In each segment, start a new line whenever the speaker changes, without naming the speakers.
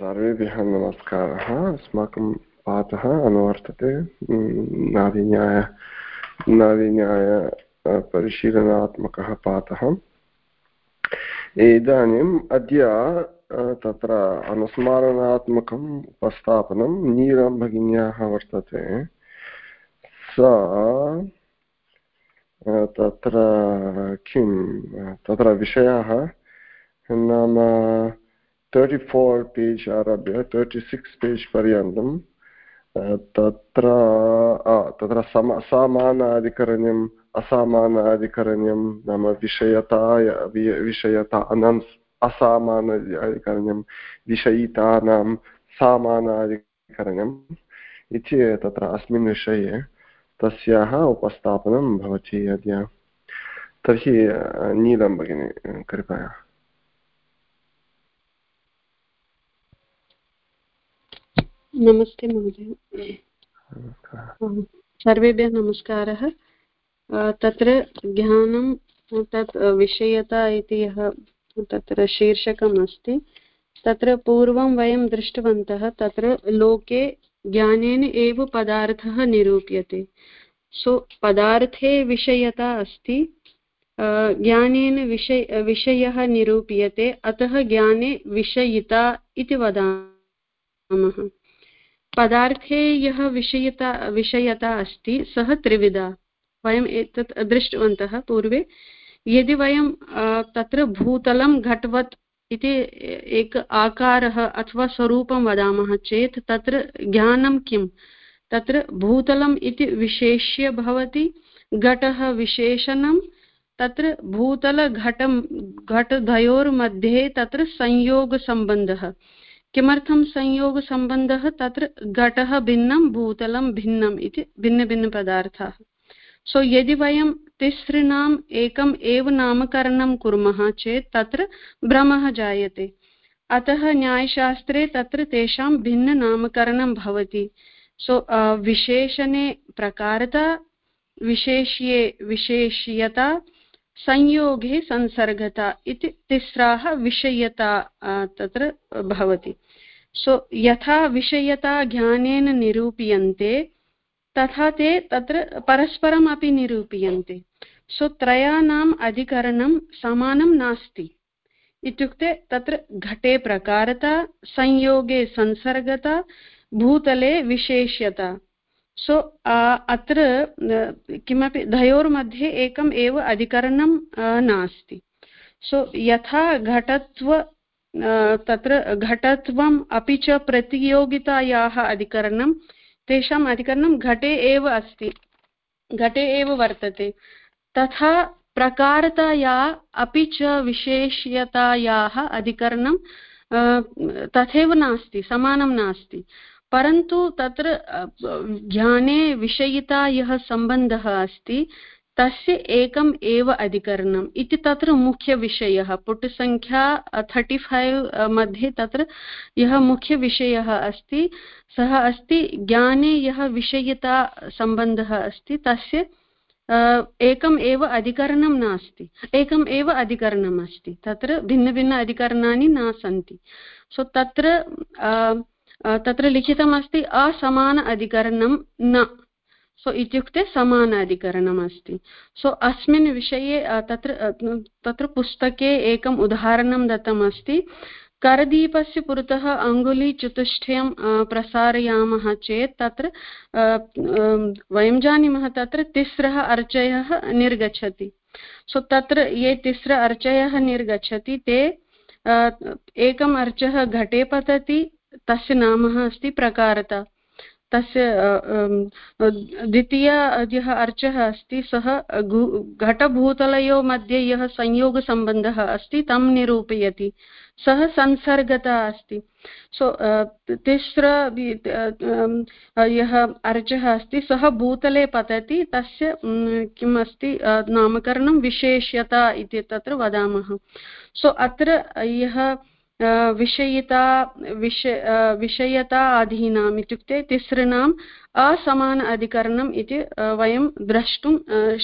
सर्वेभ्यः नमस्कारः अस्माकं पाठः अनुवर्तते नादिन्याय नादिन्याय परिशीलनात्मकः पाठः इदानीम् अद्य तत्र अनुस्मारणात्मकम् उपस्थापनं नीलं भगिन्याः वर्तते सा तत्र किं तत्र विषयः नाम तर्टि फोर् पेज् आरभ्य तर्टि सिक्स् पेज् पर्यन्तं तत्र तत्र सम, समानाधिकरण्यम् असामानाधिकरण्यं नाम विषयताय विषयता अनन् असामान अधिकरण्यं विषयितानां सामानाधिकरण्यम् इति तत्र अस्मिन् विषये तस्याः उपस्थापनं भवति अद्य। तर्हि नीलं भगिनि, कृपया।
नमस्ते महोदय। सर्वेभ्यः नमस्कारः। तत्र ज्ञानं तत् विषयता इति यः तत्र शीर्षकम् अस्ति तत्र पूर्वं वयं दृष्टवन्तः तत्र लोके ज्ञानेन एव पदार्थः निरूप्यते। सो पदार्थे विषयता अस्ति ज्ञानेन विषय विषयः निरूप्यते अतः ज्ञाने विषयिता इति वदामः। पदार्थे यः विषयता विषयता अस्ति, सः त्रिविधा। वयम् एतत् दृष्टवन्तः पूर्वे। यदि वयं तत्र भूतलं घटवत् इति एक आकारः अथवा स्वरूपं वदामः चेत् तत्र ज्ञानं किं तत्र भूतलम् इति विशेष्य भवति, घटः विशेषणं, तत्र भूतलघटं, घटद्वयोर्मध्ये तत्र संयोगसम्बन्धः। किमर्थं संयोगसम्बन्धः तत्र घटः भिन्नं, भूतलं भिन्नम् इति भिन्नभिन्नपदार्थाः सो यदि वयं तिसॄणाम् एकम् एव नामकरणं कुर्मः चेत् तत्र भ्रमः जायते। अतः न्यायशास्त्रे तत्र तेषां भिन्ननामकरणं भवति। सो विशेषणे प्रकारता, विशेष्ये, विशेष्यता संयोगे संसर्गता इति तिस्राः विषयता तत्र भवति। सो यथा विषयता ज्ञानेन निरूप्यन्ते, तथा ते तत्र परस्परम् अपि निरूप्यन्ते। सो त्रयाणाम् अधिकरणं समानं नास्ति। इत्युक्ते तत्र घटे प्रकारता, संयोगे संसर्गता, भूतले विशेष्यता। सो अत्र किमपि द्वयोर्मध्ये एकम् एव अधिकरणं नास्ति। सो यथा घटत्व तत्र घटत्वम् अपि च प्रतियोगितायाः अधिकरणं, तेषाम् अधिकरणं घटे एव अस्ति। घटे एव वर्तते। तथा प्रकारताया अपि च विशेष्यतायाः अधिकरणं तथैव नास्ति, समानं नास्ति। परन्तु तत्र ज्ञाने विषयिता यः सम्बन्धः अस्ति, तस्य एकम् एव अधिकरणम् इति तत्र मुख्यविषयः। पुटसङ्ख्या थर्टि फैव् मध्ये तत्र यः मुख्यविषयः अस्ति, सः अस्ति ज्ञाने यः विषयिता सम्बन्धः अस्ति, तस्य एकम् एव अधिकरणं नास्ति। एकम् एव अधिकरणम् अस्ति। तत्र भिन्नभिन्न अधिकरणानि न सन्ति। सो तत्र तत्र लिखितमस्ति असमान अधिकरणं न। सो, इत्युक्ते समान अधिकरणम् अस्ति सो, अस्मिन् विषये तत्र तत्र पुस्तके एकम् उदाहरणं दत्तमस्ति। करदीपस्य पुरतः अङ्गुलीचतुष्टयं प्रसारयामः चेत् तत्र वयं जानीमः तत्र तिस्रः अर्चयः निर्गच्छति। सो, तत्र ये तिस्र अर्चयः निर्गच्छति, ते एकम् अर्चः घटे पतति तस्य नाम अस्ति प्रकारता। तस्य द्वितीय, यः अर्चः अस्ति, सः घटभूतलयोः मध्ये यः संयोगसम्बन्धः अस्ति, तं निरूपयति। सः संसर्गता अस्ति। सो तिस्र यः अर्चः अस्ति, सः भूतले पतति, तस्य किम् अस्ति नामकरणं विशेष्यता इति तत्र वदामः। सो, अत्र यः विषयिता, विष विषयता अधीनाम् इत्युक्ते तिसॄणाम् असमान अधिकरणम् इति वयं द्रष्टुं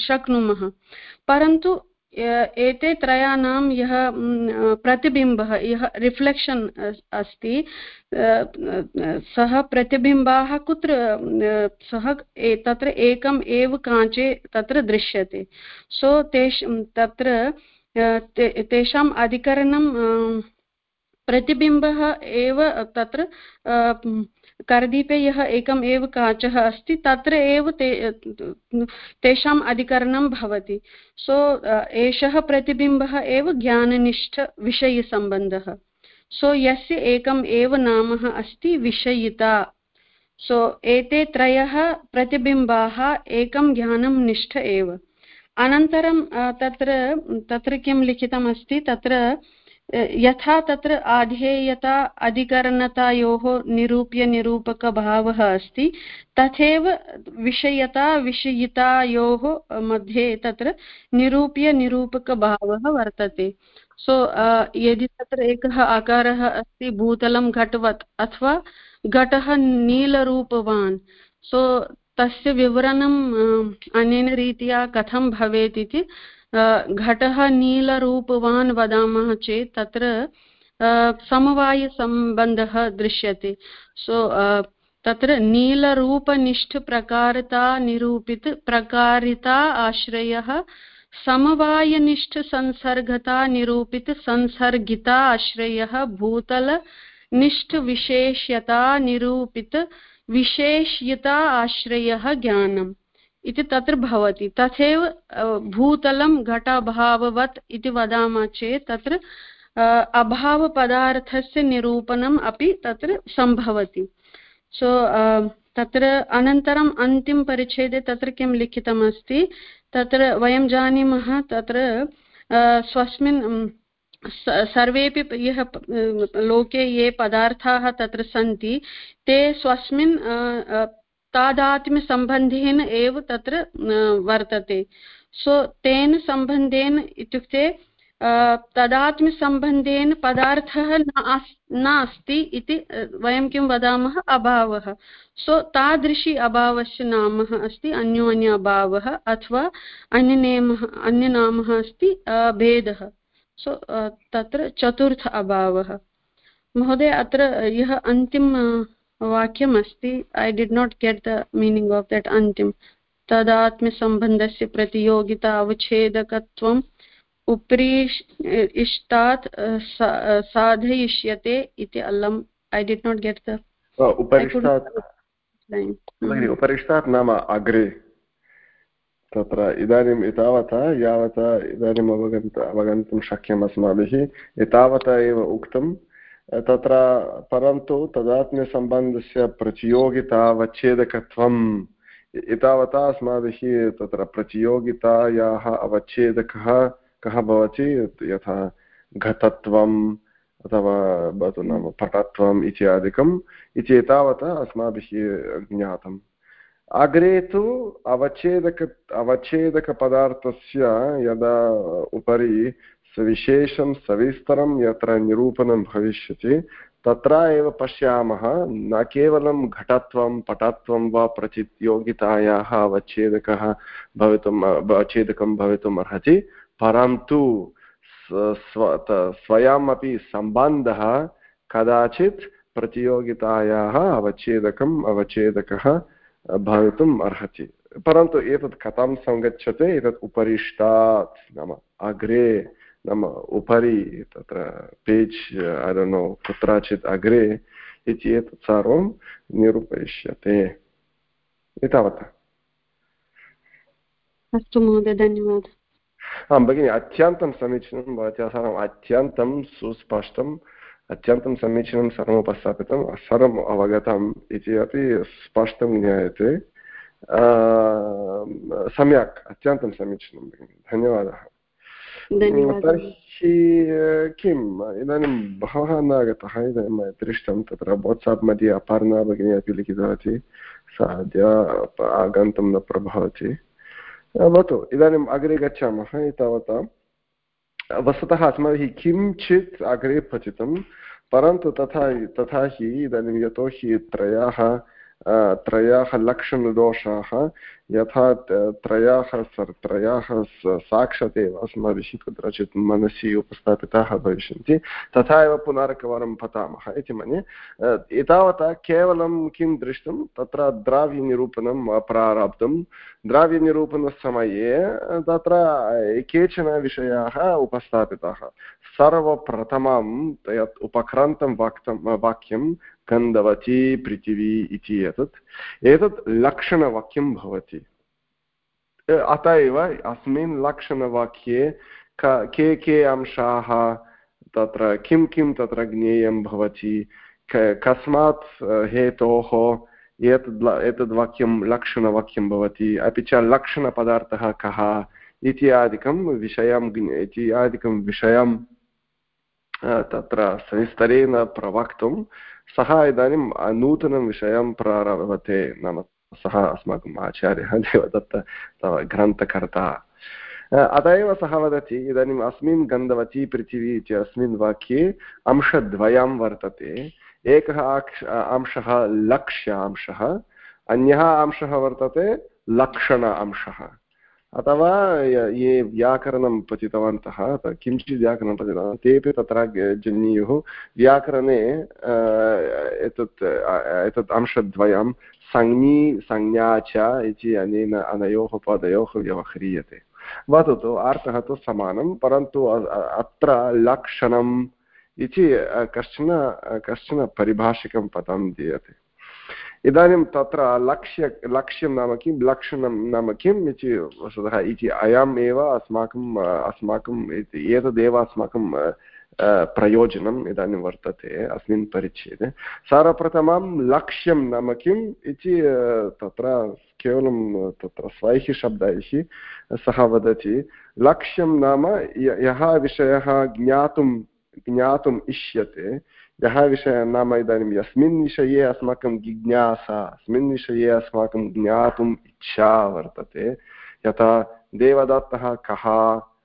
शक्नुमः। परन्तु एते त्रयाणां यः प्रतिबिम्बः, यः रिफ्लेक्षन् अस्ति सः प्रतिबिम्बाः कुत्र सः तत्र एकम् एव काञ्चे तत्र दृश्यते। सो तेष, तत्र तेषाम् अधिकरणं प्रतिबिम्बः एव तत्र करदीपे यः एकम् एव काचः अस्ति, तत्र एव ते, तेषाम् अधिकरणं भवति। सो एषः प्रतिबिम्बः एव ज्ञाननिष्ठविषयसम्बन्धः। सो, यस्य एकम् एव नाम अस्ति, विषयिता। सो, एते त्रयः प्रतिबिम्बाः एकं ज्ञानं निष्ठ एव। अनन्तरं तत्र तत्र किं लिखितमस्ति, तत्र यथा तत्र आधेयता अधिकरणतायोः निरूप्य निरूपकभावः अस्ति। तथैव विषयता विषयितायोः मध्ये तत्र निरूप्य निरूपकभावः वर्तते। सो so, यदि तत्र एकः आकारः अस्ति भूतलं घटवत् अथवा घटः नीलरूपवान् सो so, तस्य विवरणम् अनेन रीत्या कथं भवेत् इति घटः नीलरूपवान् वदामः चेत् तत्र समवायसम्बन्धः दृश्यते। सो तत्र नीलरूपनिष्ठप्रकारता निरूपित प्रकारिता आश्रयः समवायनिष्ठसंसर्गता निरूपित संसर्गिता आश्रयः भूतलनिष्ठविशेष्यता निरूपित आश्रयः ज्ञानम्। इति तत्र भवति। तथैव भूतलं घटाभाववत् इति वदामः चेत् तत्र अभावपदार्थस्य निरूपणम् अपि तत्र सम्भवति। सो तत्र अनन्तरम् अन्तिमपरिच्छेदे तत्र किं लिखितमस्ति? तत्र वयं जानीमः तत्र स्वस्मिन् सर्वेपि यः लोके ये पदार्थाः तत्र सन्ति, ते स्वस्मिन् तादात्म्यसम्बन्धेन एव तत्र वर्तते। सो, तेन सम्बन्धेन इत्युक्ते तदात्म्यसम्बन्धेन पदार्थः नास्ति इति वयं किं वदामः? अभावः। सो, तादृशी अभावस्य नाम अस्ति, अन्योन्य अभावः अथवा अन्यनेमः, अन्यनामः अस्ति भेदः। सो तत्र चतुर्थ अभावः। महोदय, अत्र यः अन्तिम वाक्यमस्ति I did not get the meaning of that अन्तिम् तदात्म्यसम्बन्धस्य प्रतियोगिता अवच्छेदकत्वम् उपरि इष्टात् साधयिष्यते इति अल्लम्। I did not get the
उपरिष्टात्। नाम अग्रे। तत्र इदानीम् एतावता यावता इदानीम् अवगन्त अवगन्तुं शक्यम् अस्माभिः। एतावता एव उक्तं तत्र परन्तु तदात्म्यसम्बन्धस्य प्रतियोगितावच्छेदकत्वम् एतावता अस्माभिः तत्र प्रतियोगितायाः अवच्छेदकः कः भवति? यथा घटत्वम् अथवा भवतु नाम पटत्वम् इत्यादिकम् इति एतावता अस्माभिः ज्ञातम्। अग्रे तु अवच्छेदक, अवच्छेदकपदार्थस्य यदा उपरि सविशेषं सविस्तरं यत्र निरूपणं भविष्यति, तत्र एव पश्यामः, न केवलं घटत्वं, पटत्वं वा प्रतियोगितायाः अवच्छेदकः भवितुम्, अवच्छेदकं भवितुम् अर्हति, परन्तु स्व स्वयमपि सम्बन्धः कदाचित् प्रतियोगितायाः अवच्छेदकम्, अवच्छेदकः भवितुम् अर्हति। परन्तु एतत् कथं सङ्गच्छते? एतत् उपरिष्टात् नाम अग्रे। नाम उपरि तत्र पेज् नो कुत्रचित् अग्रे इति एतत् सर्वं निरूपयिष्यते एतावता।
अस्तु महोदय धन्यवादः।
आं भगिनि अत्यन्तं समीचीनं भवत्याः सर्वम् अत्यन्तं सुस्पष्टम् अत्यन्तं समीचीनं सर्वम् उपस्थापितं सर्वम् अवगतम् इति अपि स्पष्टं ज्ञायते। सम्यक् अत्यन्तं समीचीनं भगिनि धन्यवादः। तर्हि किम्? इदानीं बहवः न आगतः इदानीं मया दृष्टं तत्र वाट्साप् मध्ये अपर्णा भगिनी अपि लिखितवती। सा अद्य आगन्तुं न प्रभवति। भवतु, इदानीम् अग्रे गच्छामः एतावता। वस्तुतः अस्माभिः किञ्चित् अग्रे पतितं परन्तु तथा तथा हि इदानीं यतोहि त्रयाः त्रयाः लक्षणदोषाः, यथा त्रयाः त्रयाः साक्षात् एव अस्माभिः कुत्रचित् मनसि उपस्थापिताः भविष्यन्ति, तथा एव पुनरेकवारं पठामः इति मन्ये। एतावता केवलं किं दृष्टं? तत्र द्राव्यनिरूपणं प्रारब्धं। द्राव्यनिरूपणसमये तत्र केचन विषयाः उपस्थापिताः। सर्वप्रथमं यत् उपक्रान्तं वाक्तं, वाक्यं गन्धवती पृथिवी इति एतत्। एतत् लक्षणवाक्यं भवति। अत एव अस्मिन् लक्षणवाक्ये के के अंशाः, तत्र किं किं तत्र ज्ञेयं भवति कस्मात् हेतोः, एतद् एतद् वाक्यं, लक्षणवाक्यं भवति, अपि च लक्षणपदार्थः कः इत्यादिकं विषयं इत्यादिकं विषयं तत्र सविस्तरेण प्रवक्तुं सः इदानीं नूतनं विषयं प्रारभते नाम सः अस्माकम् आचार्यः देवदत्त ग्रन्थकर्ता। अत एव सः वदति, इदानीम् अस्मिन् गन्धवती पृथिवी इत्यस्मिन् वाक्ये अंशद्वयं वर्तते। एकः अंशः लक्ष्य अन्यः अंशः वर्तते लक्षण अंशः। अथवा ये व्याकरणं पठितवन्तः किञ्चित् व्याकरणं पठितवान् तेपि तत्र जन्युः, व्याकरणे एतत् एतत् अंशद्वयं संज्ञी, संज्ञा च इति अनेन अनयोः पदयोः व्यवह्रियते। वदतु, अर्थः तु समानं, परन्तु अत्र लक्षणम् इति कश्चन कश्चन परिभाषिकं पदं दीयते। इदानीं तत्र लक्ष्य, लक्ष्यं नाम किं? लक्षणं नाम किम् इति वस्तुतः इति अयम् एव अस्माकम् अस्माकम् एतदेव अस्माकं प्रयोजनम् इदानीं वर्तते, अस्मिन् परिच्छेदे। सर्वप्रथमं लक्ष्यं नाम किम् इति तत्र केवलं तत्र स्वैः शब्दैः सः वदति। लक्ष्यं नाम यः विषयः ज्ञातुं, ज्ञातुम् इष्यते यः विषयः नाम इदानीं यस्मिन् विषये अस्माकं जिज्ञासा अस्मिन् विषये अस्माकं ज्ञातुम् इच्छा वर्तते यथा देवदत्तः कः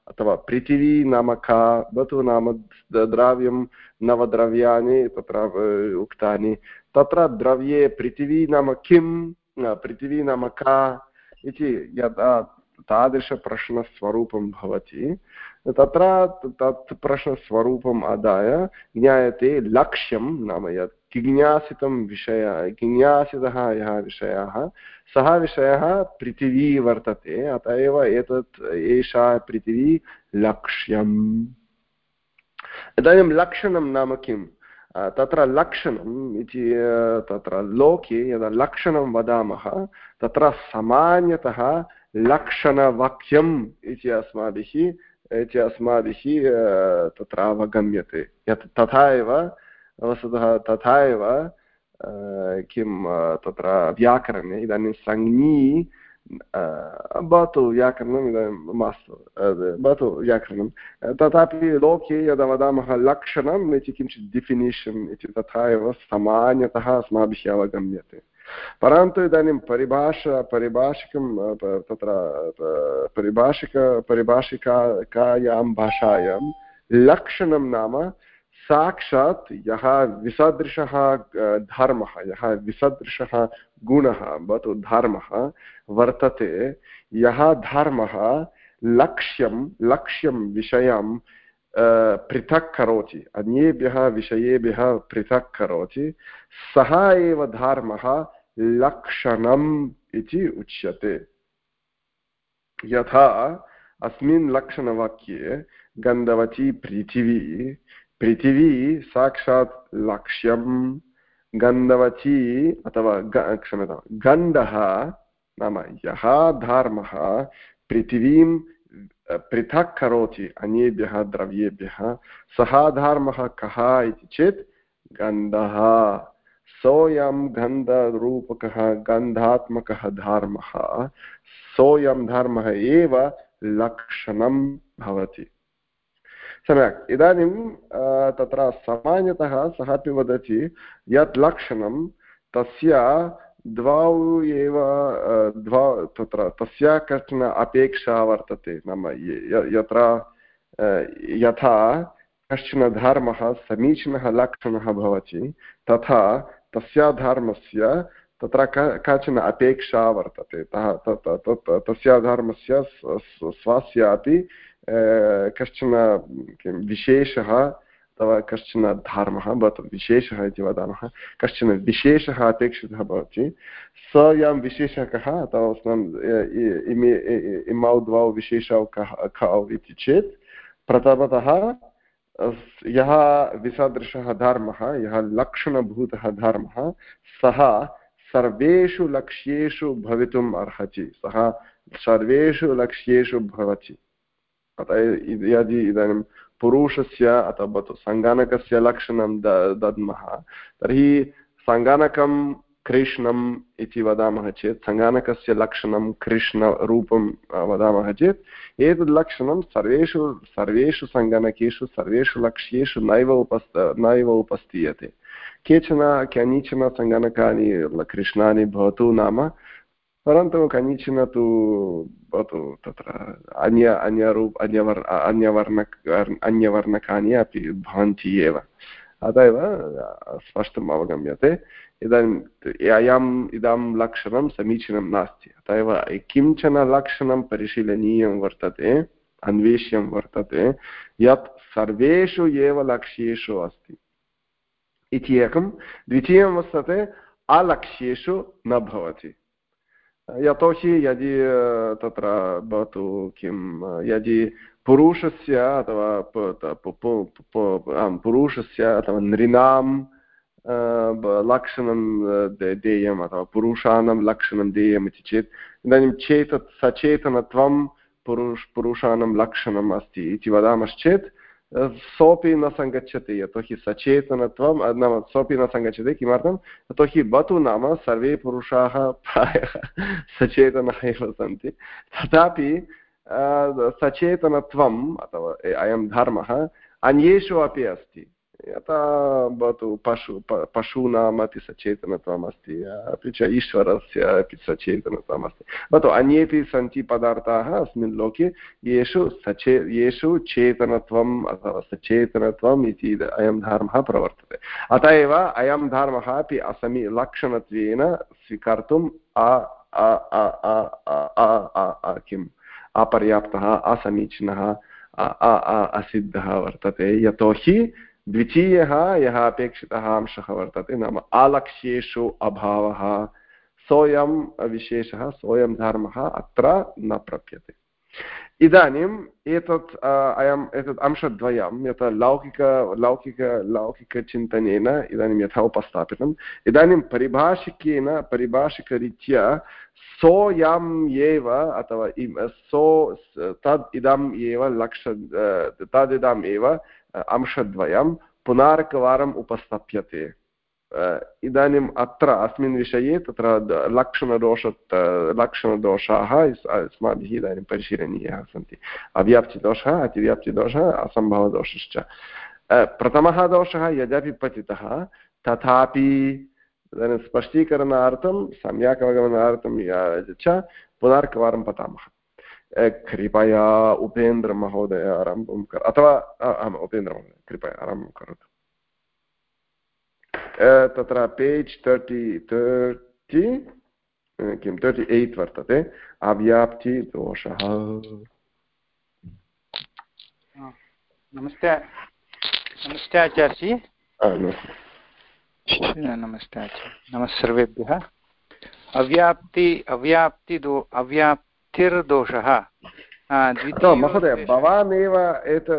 अथवा पृथिवी नाम का भवतु नाम द्रव्यं नवद्रव्याणि तत्र उक्तानि तत्र द्रव्ये पृथिवी नाम किं पृथिवी नाम का इति यदा तादृशप्रश्नस्वरूपं भवति। तत्र तत् प्रश्नस्वरूपम् आदाय ज्ञायते लक्ष्यं नाम यत् जिज्ञासितं विषय जिज्ञासितः यः विषयः, सः विषयः पृथिवी वर्तते, अत एव एतत्, एषा पृथिवी लक्ष्यम्। इदानीं लक्षणं नाम किं? तत्र लक्षणम् इति तत्र लोके यदा लक्षणं वदामः, तत्र सामान्यतः लक्षणवाक्यम् इति अस्माभिः इति अस्माभिः तत्र अवगम्यते। यत् तथा एव, वस्तुतः तथा एव किं तत्र व्याकरणे इदानीं संज्ञी भवतु व्याकरणम् इदानीं मास्तु भवतु व्याकरणं तथापि लोके यदा वदामः लक्षणम् इति किञ्चित् डिफिनिशन् इति, तथा एव सामान्यतः अस्माभिः अवगम्यते। परन्तु इदानीं परिभाषा, परिभाषिकं तत्र परिभाषिक, परिभाषिकायां भाषायां लक्षणं नाम साक्षात् यः विसदृशः धर्मः, यः विसदृशः गुणः, भवतु धर्मः, वर्तते, यः धर्मः लक्ष्यं लक्ष्यं विषयं पृथक् करोति, अन्येभ्यः विषयेभ्यः पृथक् करोति, सः एव धर्मः लक्षणम् इति उच्यते। यथा अस्मिन् लक्षणवाक्ये गन्धवती पृथिवी पृथिवी साक्षात् लक्ष्यं गन्धवती अथवा क्षम्यतां गन्धः नाम यः धर्मः, पृथिवीं पृथक् करोति अन्येभ्यः, द्रव्येभ्यः, सः धर्मः कः इति चेत् गन्धः। सोऽयं गन्धरूपकः, गन्धात्मकः धर्मः। सोऽयं धर्मः एव लक्षणं भवति। सम्यक्। इदानीं तत्र सामान्यतः सः अपि वदति यत् लक्षणं तस्य द्वौ एव द्वौ तत्र तस्य कश्चन अपेक्षा वर्तते। नाम यत्र यथा कश्चन धर्मः समीचीनः लक्षणः भवति, तथा तस्य धर्मस्य, तत्र काचन अपेक्षा वर्तते। तस्य धर्मस्य स्वस्यापि कश्चन, किं, विशेषः, अथवा कश्चन धर्मः भवतु, विशेषः इति वदामः, कश्चन विशेषः अपेक्षितः भवति। स्वयं विशेषः कः अथवा इमे इमौ, द्वौ विशेषौ कः खौ इति चेत्, प्रथमतः यः विसदृशः धर्मः, यः लक्षणभूतः धर्मः, सः सर्वेषु लक्ष्येषु भवितुम् अर्हति। सः सर्वेषु लक्ष्येषु भवति। अतः यदि इदानीं पुरुषस्य अथवा सङ्गणकस्य लक्षणं दद्मः, तर्हि सङ्गणकं कृष्णम् इति वदामः चेत्, सङ्गणकस्य लक्षणं कृष्णरूपं वदामः चेत्, एतद् लक्षणं सर्वेषु सर्वेषु सङ्गणकेषु, सर्वेषु लक्ष्येषु नैव उपस् नैव उपस्थीयते केचन, केनीचन सङ्गणकानि कृष्णानि भवतु नाम, परन्तु कनिचन तु भवतु तत्र अन्य, अन्यरूप, अन्यवर् अन्यवर्ण अन्यवर्णकानि अपि भवन्ति एव। अत एव, स्पष्टम् अवगम्यते। इदानीम् अयम् इदं लक्षणं समीचीनं नास्ति। अत एव किंचन लक्षणं परिशीलनीयं वर्तते, अन्वेष्यं वर्तते, यत् सर्वेषु एव लक्ष्येषु अस्ति। इति एकं। द्वितीयं वर्तते, अलक्ष्येषु न भवति। यतोहि यदि तत्र भवतु किं, यदि पुरुषस्य अथवा पुरुषस्य अथवा नृणां लक्षणं देयम् अथवा पुरुषाणां लक्षणं देयम् इति चेत् इदानीं चेत् सचेतनत्वं पुरुष पुरुषाणां लक्षणम् अस्ति इति वदामश्चेत् सोऽपि न सङ्गच्छति यतोहि सचेतनत्वं नाम सोऽपि न सङ्गच्छति किमर्थं यतोहि बतु नाम सर्वे पुरुषाः प्रायः सचेतनाः एव सन्ति तथापि सचेतनत्वम् अथवा अयं धर्मः अन्येषु अपि अस्ति यथा भवतु पशु पशूनाम् अपि सचेतनत्वम् अस्ति अपि च ईश्वरस्य अपि सचेतनत्वम् अस्ति भवतु अन्येपि सन्ति पदार्थाः अस्मिन् लोके येषु सचे येषु चेतनत्वम् अथवा सचेतनत्वम् इति अयं धर्मः प्रवर्तते अत एव अयं धर्मः अपि असमी लक्षणत्वेन स्वीकर्तुम् किम् अपर्याप्तः असमीचीनः असिद्धः वर्तते यतोहि द्वितीयः यः अपेक्षितः अंशः वर्तते नाम आलक्ष्येषु अभावः। सोऽयं विशेषः, सोऽयं धर्मः अत्र न प्राप्यते। इदानीम् एतत् अयम् एतत् अंशद्वयं यथा लौकिक लौकिक, लौकिकचिन्तनेन इदानीं यथा उपस्थापितम् इदानीं परिभाषिकेन, परिभाषिकरीत्या सोऽयम् एव अथवा सो तद् इदम् एव लक्ष तदिदम् एव अंशद्वयं पुनरेकवारम् उपस्थाप्यते इदानीम् अत्र अस्मिन् विषये तत्र लक्षणदोष लक्षणदोषाः अस्माभिः इदानीं परिशीलनीयाः सन्ति अव्याप्तिदोषः अतिव्याप्तिदोषः असम्भवदोषश्च प्रथमः दोषः यद्यपि पतितः तथापि स्पष्टीकरणार्थं सम्यक् अवगमनार्थं च पुनरेकवारं पठामः कृपया उपेन्द्रमहोदय आरम्भं कर अथवा आम् उपेन्द्रमहोदय कृपया आरम्भं करोतु। तत्र पेज् तर्टि तर्टि किं तर्टि एय्ट् वर्तते अव्याप्तिदोषः
नमस्ते। नमस्ते आचार्य नमस्ते। आचार्य। नमः सर्वेभ्यः। अव्याप्ति अव्याप्तिदो अव्याप् स्थिर्दोषः।
महोदय भवान् एव एत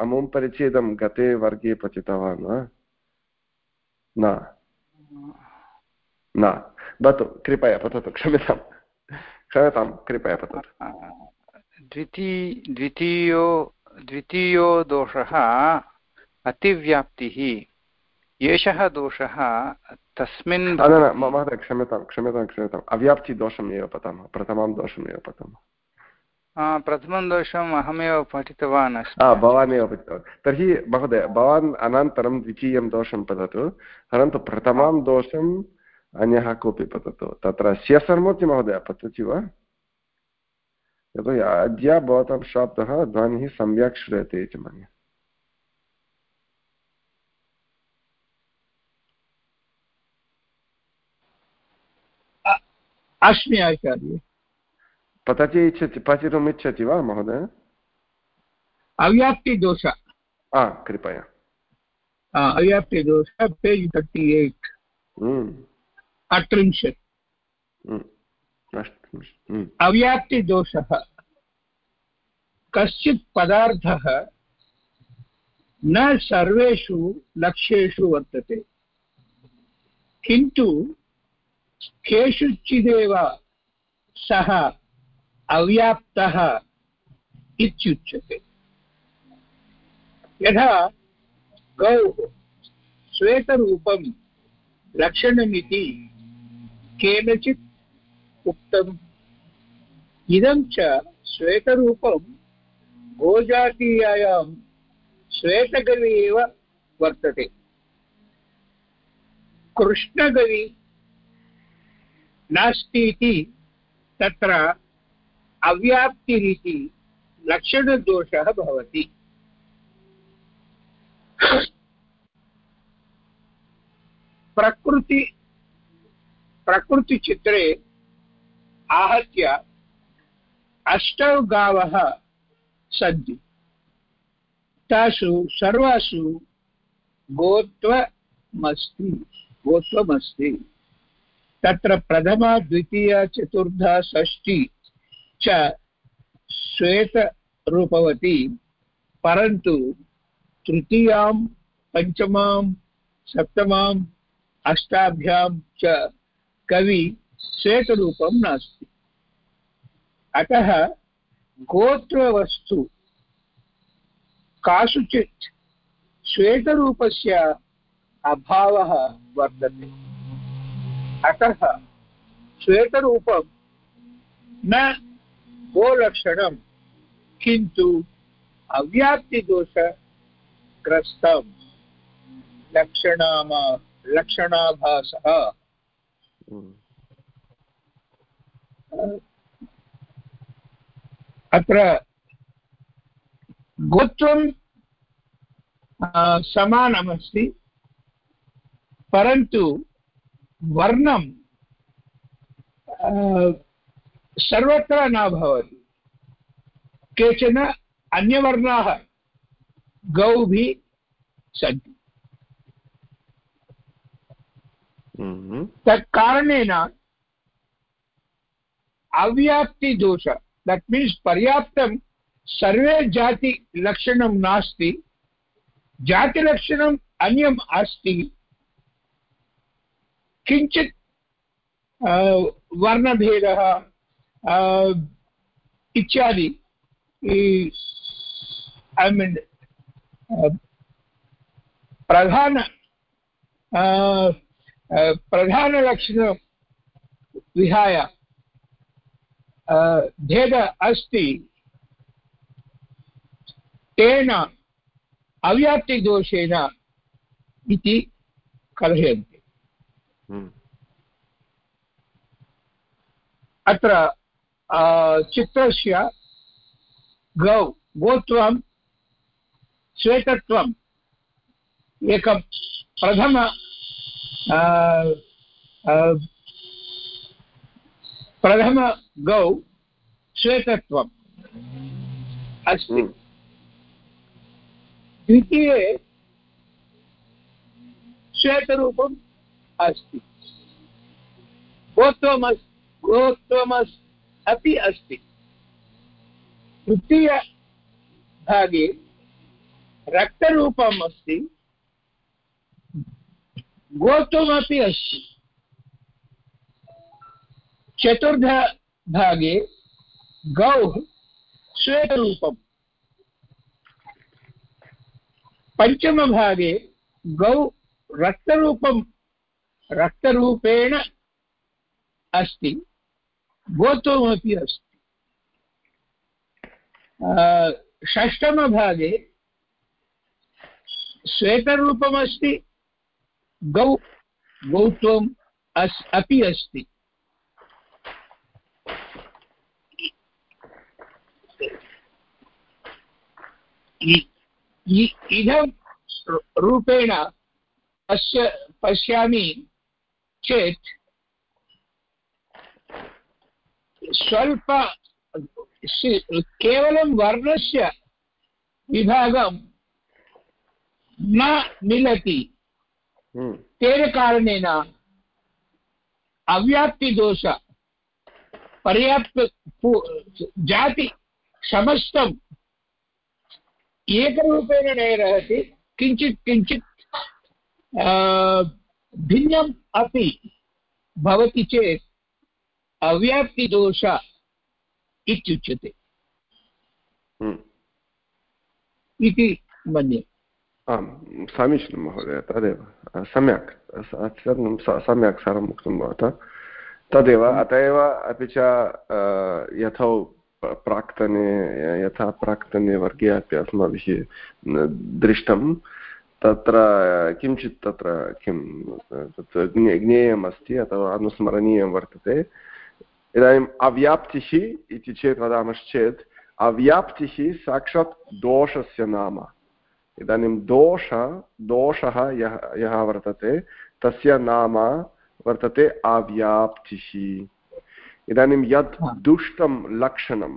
अमुं परिच्छेदं गते वर्गे पठितवान् वा? न। न। भवतु कृपया पठतु क्षम्यतां। क्षम्यतां कृपया पठतु
द्विती द्वितीयो द्वितीयो दोषः अतिव्याप्तिः। एषः दोषः तस्मिन्
महोदय क्षम्यतां क्षम्यतां क्षम्यताम् अव्याप्तिदोषम् एव पठामः प्रथमं दोषमेव पठामः
प्रथमं दोषम् अहमेव पठितवान्
भवान् एव पठितवान् तर्हि महोदय भवान् अनन्तरं द्वितीयं दोषं पठतु परन्तु प्रथमं दोषम् अन्यः कोऽपि पठतु तत्र स्यसर्मूर्ति महोदय पठति वा यतोहि अद्य भवतां शाब्दः ध्वनिः सम्यक् श्रूयते इति मन्ये
अस्मि आचार्य
पतति इच्छति पठितुम् इच्छति वा महोदय।
अव्याप्तिदोष
कृपया।
अव्याप्तिदोष पेज् तर्टि एय्ट् अत्रिंशत्। अव्याप्तिदोषः कश्चित् पदार्थः न सर्वेषु लक्ष्येषु वर्तते। किन्तु केषुचिदेव सः अव्याप्तः इत्युच्यते। यथा गौः श्वेतरूपं लक्षणमिति केनचित् उक्तम् इदं च श्वेतरूपं गोजातीयायां श्वेतगवि एव वर्तते। कृष्णगवि नास्ति इति तत्र अव्याप्तिरिति लक्षणदोषः भवति। प्रकृति, प्रकृतिचित्रे आहत्य अष्टौ गावः सन्ति। तासु सर्वासु गोत्वमस्ति गोत्वमस्ति। तत्र प्रथमा, द्वितीया चतुर्था षष्ठी च श्वेतरूपवती। परन्तु तृतीयां, पञ्चमां सप्तमाम् अष्टाभ्यां च कवि श्वेतरूपं नास्ति। अतः गोत्रवस्तु कासुचित् श्वेतरूपस्य अभावः वर्तते अतः श्वेतरूपं न गोलक्षणं किन्तु अव्याप्तिदोषग्रस्तं लक्षणामा लक्षणाभासः हम्म। अत्र गोत्वं समानमस्ति परन्तु वर्णं सर्वत्र न भवति। केचन अन्यवर्णाः गौभिः सन्ति।
हम्म।
तत्कारणेन अव्याप्तिदोष दट् मीन्स् पर्याप्तं सर्वे जातिलक्षणं नास्ति। जातिलक्षणम् अन्यम् अस्ति। किञ्चित् वर्णभेदः इत्यादि ऐ मीन् प्रधान प्रधानलक्षणं विहाय भेद अस्ति तेन अव्याप्तिदोषेण इति कलयन्ति हम्म। अत्र चित्रस्य गौ गोत्वं श्वेतत्वम् एकं प्रथम प्रथमगौ श्वेतत्वम् अस्ति हम्म। द्वितीये श्वेतरूपम् अस्ति। गोत्वमस् गोत्वमस् अपि अस्ति। तृतीयभागे रक्तरूपम् अस्ति। गोत्वमपि अस्ति। चतुर्थभागे गौः श्वेतरूपम्। पञ्चमभागे गौ रक्तरूपं रक्तरूपेण अस्ति। गोत्वमपि अस्ति। षष्टमभागे श्वेतरूपमस्ति, गौ गौत्वम् अस्, अपि अस्ति। इदं रूपेण पश्य पश्यामि। चेत् स्वल्प केवलं वर्णस्य विभागं न मिलति
हम्म।
तेन कारणेन अव्याप्तिदोष पर्याप्त जाति समस्तम् एकरूपेण न रहति किञ्चित् किञ्चित् भिन्नम् अपि भवति चेत् अव्याप्तिदोष इत्युच्यते।
हम्म।
इति मन्ये।
आम् समीचीनं महोदय तदेव। सम्यक् सम्यक् सर्वम् उक्तं भवता। तदेव अत एव अपि च यथौ प्राक्तने यथा प्राक्तने वर्गे अपि अस्माभिः दृष्टं तत्र किञ्चित् तत्र किं तत् ज्ञेयमस्ति अथवा अनुस्मरणीयं वर्तते। इदानीम् अव्याप्तिः इति चेत् वदामश्चेत् अव्याप्तिः साक्षात् दोषस्य नाम। इदानीं दोष दोषः यः यः वर्तते तस्य नाम वर्तते अव्याप्तिः। इदानीं यत् दुष्टं लक्षणं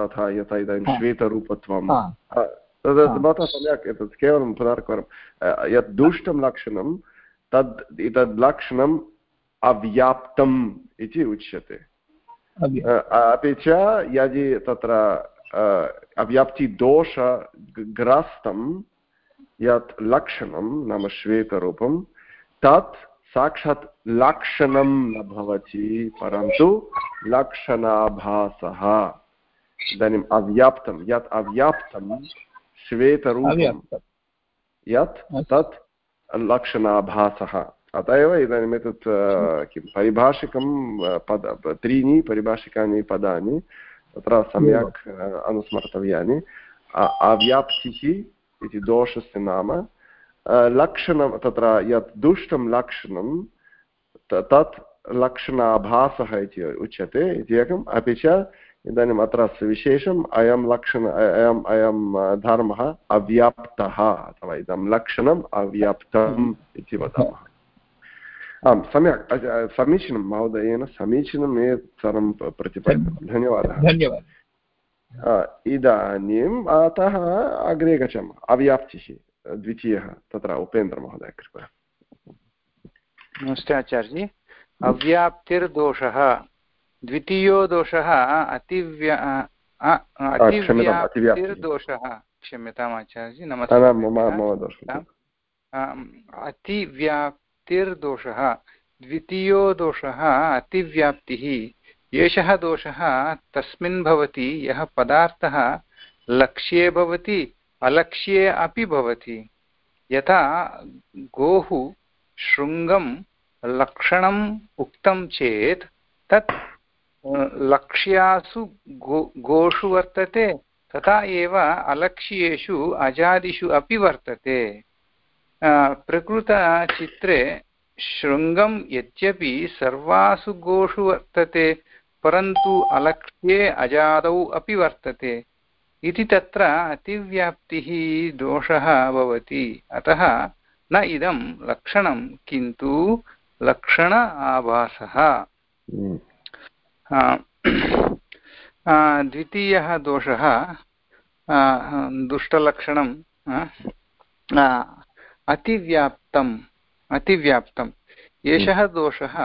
तथा यथा इदानीं श्वेतरूपत्वं तद् भवतः सम्यक् एतत् केवलं पुनर्कवारं यत् दुष्टं लक्षणं तद् एतद् लक्षणम् अव्याप्तम् इति उच्यते। अपि च यदि तत्र अव्याप्तिदोषग्रस्तं यत् लक्षणं नाम श्वेतरूपं तत् साक्षात् लक्षणं न भवति परन्तु लक्षणाभासः। इदानीम् अव्याप्तं यत् अव्याप्तं श्वेतरूपं यत् तत् लक्षणाभासः। अत एव इदानीम् एतत् किं परिभाषिकं पद त्रीणि परिभाषिकानि पदानि तत्र सम्यक् अनुस्मर्तव्यानि। अव्याप्तिः इति दोषस्य नाम। लक्षणं तत्र यत् दुष्टं लक्षणं तत् लक्षणाभासः इति उच्यते। इति एकम् अपि च इदानीम् अत्र अस्य विशेषम् अयं लक्षण अयम् अयं धर्मः अव्याप्तः अथवा इदं लक्षणम् अव्याप्तम् इति वदामः। आं सम्यक्। समीचीनं महोदयेन समीचीनम् एतत् सर्वं प्रतिपादितं। धन्यवादः। धन्यवादः। इदानीम् अतः अग्रे गच्छामः। अव्याप्तिः द्वितीयः तत्र उपेन्द्रमहोदय कृपया।
नमस्ते आचार्यजी। अव्याप्तिर्दोषः। द्वितीयो दोषः अतिव्या अतिव्याप्तिर्दोषः। क्षम्यताम् आचार्यजी नमस्ते। अतिव्याप्तिर्दोषः द्वितीयो दोषः अतिव्याप्तिः। एषः दोषः तस्मिन् भवति यः पदार्थः लक्ष्ये भवति अलक्ष्ये अपि भवति। यथा गोः शृङ्गं लक्षणम् उक्तं चेत् तत् लक्ष्यासु गो, गोषु वर्तते, तथा एव अलक्ष्येषु अजादिषु अपि वर्तते। प्रकृतचित्रे शृङ्गं यद्यपि सर्वासु गोषु वर्तते, परन्तु अलक्ष्ये अजादौ अपि वर्तते। इति तत्र अतिव्याप्तिः दोषः भवति। अतः न इदं लक्षणं, किन्तु लक्षण आभासः। हम्म। द्वितीयः दोषः दुष्टलक्षणं अतिव्याप्तम् अतिव्याप्तम्। एषः दोषः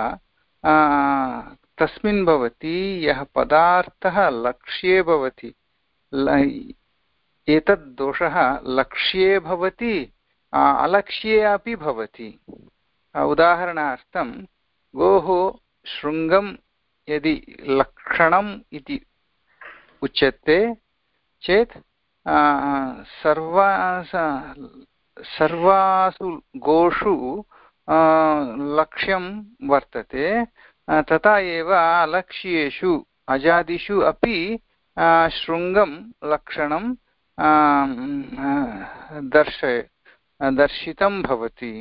तस्मिन् भवति यः पदार्थः लक्ष्ये भवति एतद् दोषः लक्ष्ये भवति अलक्ष्ये अपि भवति। उदाहरणार्थं गोः शृङ्गं यदि लक्षणम् इति उच्यते चेत् सर्वा सर्वासु गोषु लक्ष्यं वर्तते तथा एव अलक्ष्येषु, अजादिषु अपि शृङ्गं लक्षणं दर्शय दर्शितं भवति।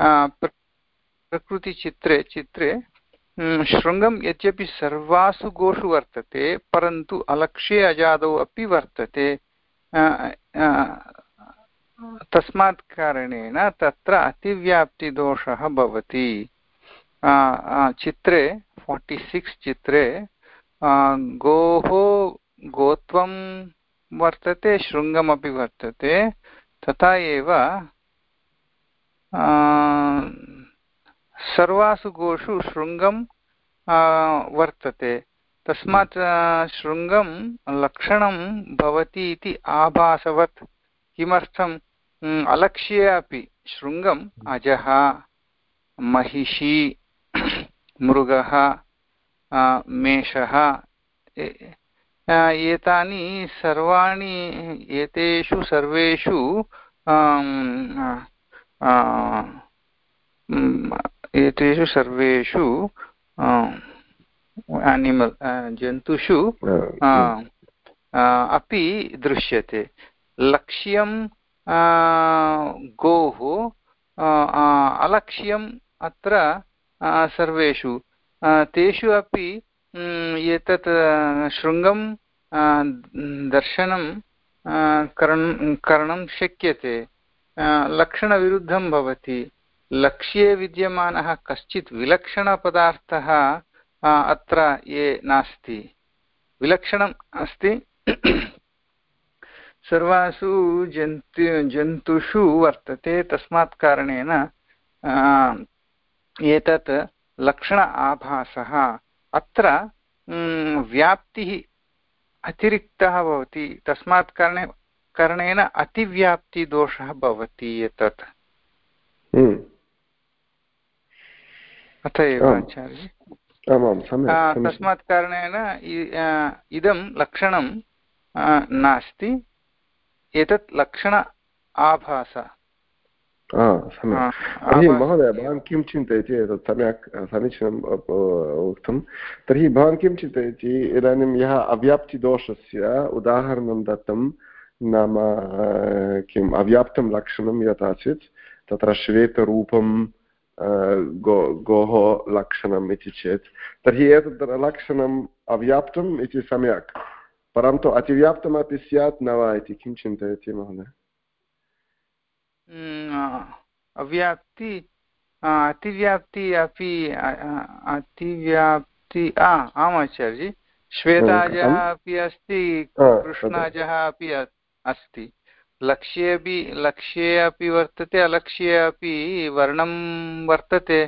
प्रकृतिचित्रे, चित्रे शृङ्गं यद्यपि सर्वासु गोषु वर्तते, परन्तु अलक्ष्ये अजादौ अपि वर्तते। तस्मात् कारणेन तत्र अतिव्याप्तिदोषः भवति। चित्रे, फोर्टि सिक्स् चित्रे गोः गोत्वं वर्तते, शृङ्गमपि वर्तते, तथा एव सर्वासु गोषु शृङ्गं वर्तते। तस्मात् शृङ्गं लक्षणं भवति इति आभासवत्। किमर्थम्? अलक्ष्ये अपि शृङ्गम् अजः। महिषी, मृगः मेषः एतानि सर्वाणि, एतेषु सर्वेषु एतेषु सर्वेषु एनिमल् जन्तुषु अपि दृश्यते। लक्ष्यं गोः अलक्ष्यम् अत्र सर्वेषु। तेषु अपि एतत् शृङ्गं दर्शनं करणं शक्यते। लक्षणविरुद्धं भवति। लक्ष्ये विद्यमानः कश्चित् विलक्षणपदार्थः अत्र ये नास्ति। विलक्षणम् अस्ति। सर्वासु जन्तु, जन्तुषु वर्तते। तस्मात् कारणेन एतत् लक्षण आभासः। अत्र व्याप्तिः अतिरिक्तः भवति। तस्मात् कारणे, कारणेन अतिव्याप्तिदोषः भवति एतत्।
हम्म।
अत एव आचार्य। तस्मात् कारणेन इदं लक्षणं नास्ति। एतत् लक्षण आभास।
महोदय भवान् किं चिन्तयति? एतत् सम्यक् समीचीनम् उक्तं। तर्हि भवान् किं चिन्तयति? इदानीं यः अव्याप्तिदोषस्य उदाहरणं दत्तं नाम किम् अव्याप्तं लक्षणं यत् आसीत् तत्र श्वेतरूपं गो गोः लक्षणम् इति चेत् तर्हि एतत् लक्षणम् अव्याप्तम् इति सम्यक् परन्तु अतिव्याप्तमपि स्यात् न वा इति किं चिन्तयति महोदय
अव्याप्ति अतिव्याप्ति अपि अतिव्याप्ति आम् आचार्य श्वेताजः अपि अस्ति कृष्णाजः अपि अस्ति लक्ष्ये अपि लक्ष्ये अपि वर्तते अलक्ष्ये अपि वर्णं वर्तते।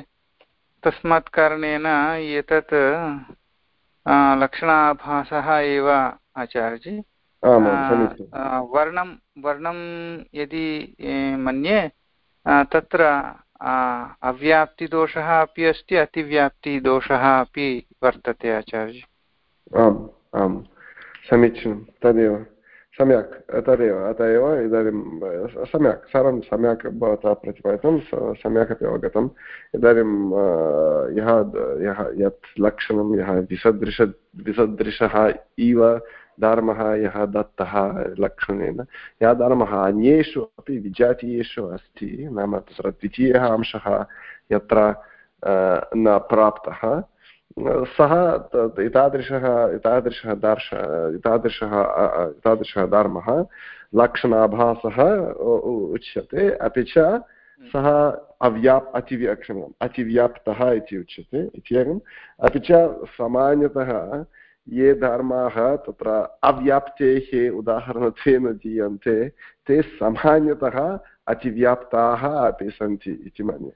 तस्मात् कारणेन एतत् लक्षणाभासः एव आचार्यजी। वर्णं वर्णं यदि मन्ये तत्र अव्याप्तिदोषः अपि अस्ति अतिव्याप्तिदोषः अपि वर्तते आचार्य
आम् आम् समीचीनं तदेव। सम्यक् तदेव अत एव इदानीं सम्यक् सर्वं सम्यक् भवता प्रतिपादितं सम्यक् अपि अवगतम् इदानीं यः यः यत् लक्षणं यः विसदृश विसदृशः इव धर्मः यः दत्तः लक्षणेन यः धर्मः अन्येषु अपि विजातीयेषु अस्ति नाम तत्र द्वितीयः अंशः यत्र न प्राप्तः सः एतादृशः एतादृशः दर्श, एतादृशः एतादृशः धर्मः लक्षणाभासः उच्यते, अपि च सः अव्याप् अतिव्याक्षणम् अतिव्याप्तः इति उच्यते, इत्येवम्। अपि च सामान्यतः ये धर्माः तत्र अव्याप्तेः उदाहरणत्वेन दीयन्ते ते सामान्यतः अतिव्याप्ताः अपि सन्ति इति मन्ये।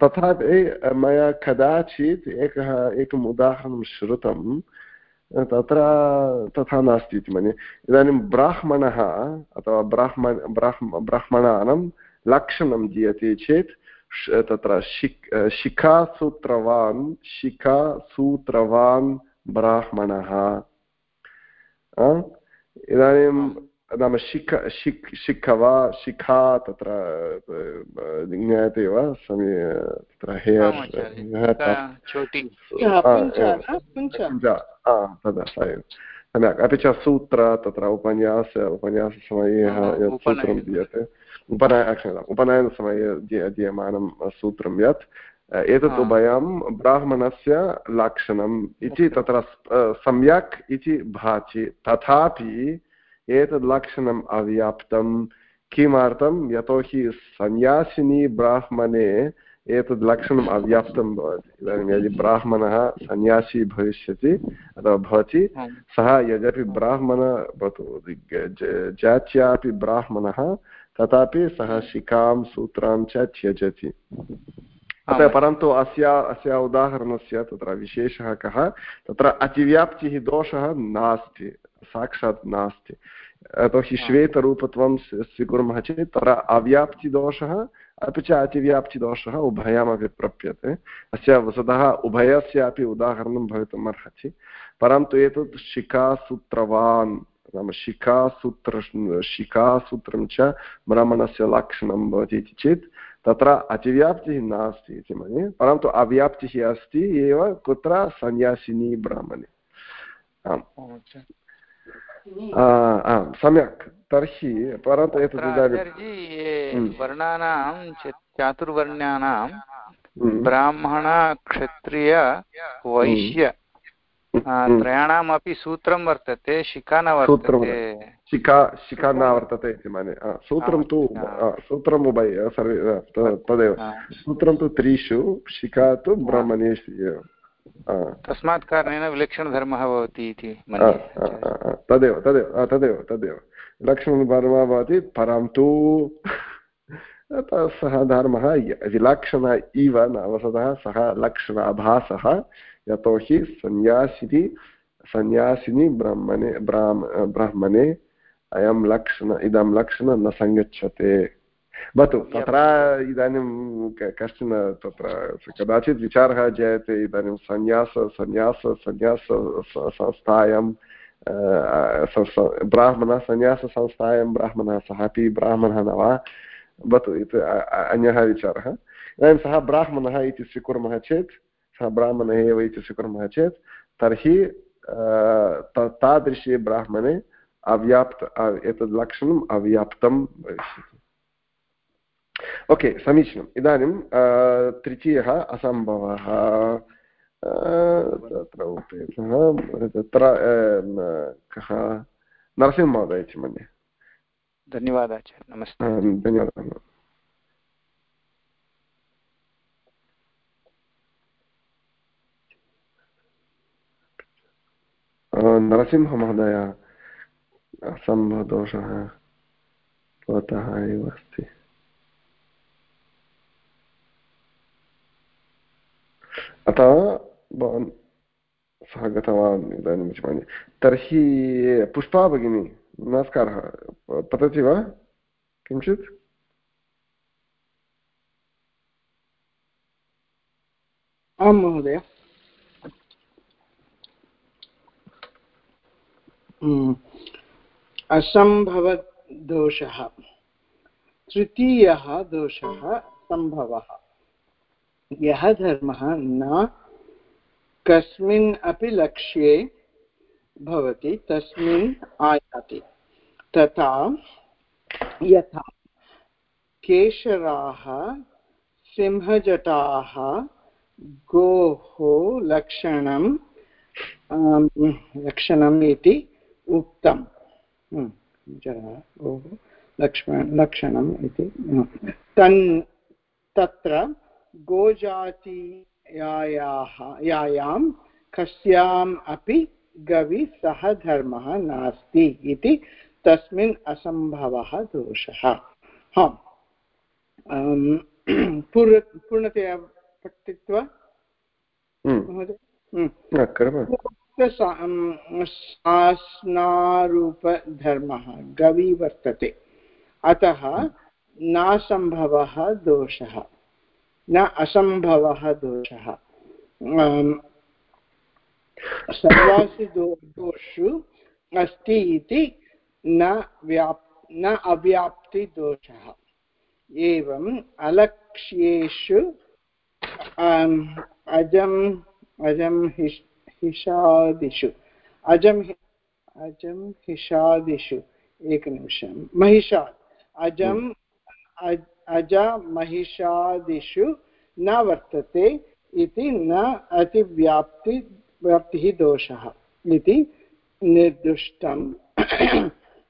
तथापि मया कदाचित् एकः एकम् उदाहरणं श्रुतं तत्र तथा नास्ति इति मन्ये। इदानीं ब्राह्मणः अथवा ब्राह्मण ब्राह्म ब्राह्मणानां लक्षणं दीयते चेत् तत्र शिक् शिखासूत्रवान् शिखासूत्रवान् ब्राह्मणः। इदानीं नाम शिख शिक् शिख वा? शिखा तत्र ज्ञायते वा? समये तत्र हेयर् तदा सम्यक्। अपि च सूत्र तत्र उपन्यास उपन्याससमये यत् सूत्रं दीयते। उपनय उपनयनसमये दीयमानं सूत्रं यत् एतत् उभयं ब्राह्मणस्य लक्षणम् इति तत्र सम्यक् इति भाति तथापि एतद् लक्षणम् अव्याप्तं किमर्थं यतोहि सन्न्यासिनी ब्राह्मणे एतद् लक्षणम् अव्याप्तं भवति इदानीं यदि ब्राह्मणः सन्न्यासी भविष्यति अथवा भवति सः यद्यपि ब्राह्मण भवतु जात्यापि ब्राह्मणः तथापि सः शिखां सूत्रां च त्यजति अतः परन्तु अस्य अस्य उदाहरणस्य तत्र विशेषः कः? तत्र अतिव्याप्तिः दोषः नास्ति साक्षात् नास्ति। यतोहि श्वेतरूपत्वं स्वीकुर्मः चेत् तत्र अव्याप्तिदोषः अपि च अतिव्याप्तिदोषः उभयमपि प्राप्यते। अस्य वस्तुतः उभयस्यापि उदाहरणं भवितुम् अर्हति। परन्तु एतत् शिखासूत्रवान् नाम शिखासूत्र शिखासूत्रं च ब्राह्मणस्य लक्षणं भवति इति चेत् तत्र अतिव्याप्तिः नास्ति इति मन्ये परन्तु अव्याप्तिः अस्ति एव कुत्र सन्न्यासिनी ब्राह्मणे आम् आम् सम्यक् तर्हि परन्तु एतत् इदानीं
हम्म। वर्णानां चातुर्वर्ण्यानां हम्म। ब्राह्मण क्षत्रिय वैश्य। त्रयाणामपि सूत्रं वर्तते शिखा न वर्तते.
शिखा शिखा न वर्तते इति मन्ये सूत्रं तु सूत्रम् उभय सर्वे तदेव. सूत्रं तु त्रिषु शिखा तु ब्राह्मणेषु एव
तस्मात् कारणेन विलक्षणधर्मः भवति इति
तदेव तदेव तदेव तदेव. विलक्षणधर्मः भवति परन्तु सः धर्मः विलक्षण इव न वस्तुतः सः लक्षणाभासः यतोहि सन्न्यासिनि सन्न्यासिनि ब्राह्मणे ब्राह्म ब्राह्मणे अयं लक्षण इदं लक्षणं न सङ्गच्छते। भवतु तत्र इदानीं कश्चन तत्र कदाचित् विचारः जायते इदानीं सन्न्यास सन्न्यास सन्न्यास संस्थायां ब्राह्मणः सन्न्याससंस्थायां ब्राह्मणः सः अपि ब्राह्मणः न वा। भवतु इति अन्यः विचारः। इदानीं सः ब्राह्मणः इति स्वीकुर्मः चेत् सः ब्राह्मणः एव इति स्वीकुर्मः चेत् तर्हि तादृशे ब्राह्मणे अव्याप्त एतद् लक्षणम् अव्याप्तं भविष्यति। ओके समीचीनम्। इदानीं तृतीयः असम्भवः। तत्र उपेतः तत्र कः? नरसिंहमहोदय इति मन्ये।
धन्यवादः नमस्ते।
धन्यवादः। नरसिंहमहोदय असम्भवदोषः भवतः एव अस्ति। अतः भवान् सः गतवान् इदानीं मन्ये तर्हि पुष्पा भगिनी, नमस्कारः। पतति वा? किञ्चित्?
आं महोदय। असम्भवदोषः तृतीयः दोषः सम्भवः यः धर्मः न कस्मिन् अपि लक्ष्ये भवति, तस्मिन् आयाति। तथा यथा केशराः, सिंहजटाः, गोः लक्षणं लक्षणम् इति उक्तं गोः लक्ष्मण लक्षणम् इति। तन् तत्र गोजातीयायाः यायां कस्याम् अपि गवि सः धर्मः नास्ति इति तस्मिन् असम्भवः दोषः। हा। पूर् पूर्णतया पठित्वा?
हम्म।
शासनारूपधर्मः गवि वर्तते। अतः नासम्भवः दोषः, न असम्भवः दोषः। सर्वासु दोषु अस्ति इति न व्याप्, न अव्याप्तिदोषः एवम् अलक्ष्येषु अजम् अजं हिष् हिषादिषु अजं अजं हिषादिषु। एकनिमिषं महिषात् अजम् अजा महिषादिषु न वर्तते इति न अतिव्याप्ति, व्याप्तिः दोषः इति निर्दुष्टं।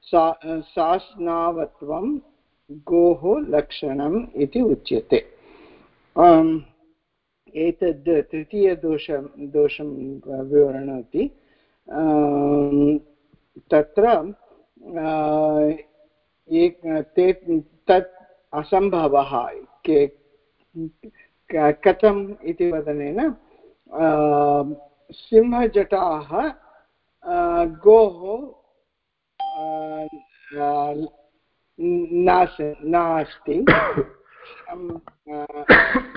सा सास्नावत्वं गोः लक्षणम् इति उच्यते। एतद् तृतीयदोष दोषं विवृणोति। तत्र एक ते तत् असम्भवः के कथम् इति वदनेन सिंहजटाः गोः नास्ति।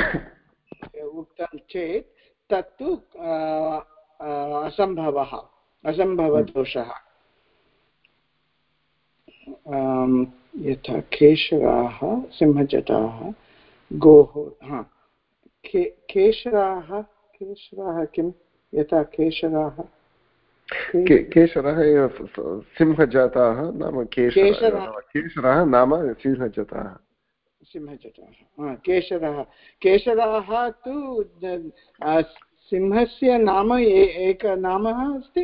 उक्तं चेत् तत्तु असम्भवः असम्भवदोषः। यथा केशराः सिंहजटाः गोः हा के केशराः केशराः किं? यथा केशराः
केशरः एव सिंहजाताः नाम केशरः नाम सिंहजाताः
सिंहजटाः केशरः केशराः तु सिंहस्य नाम एक नाम अस्ति?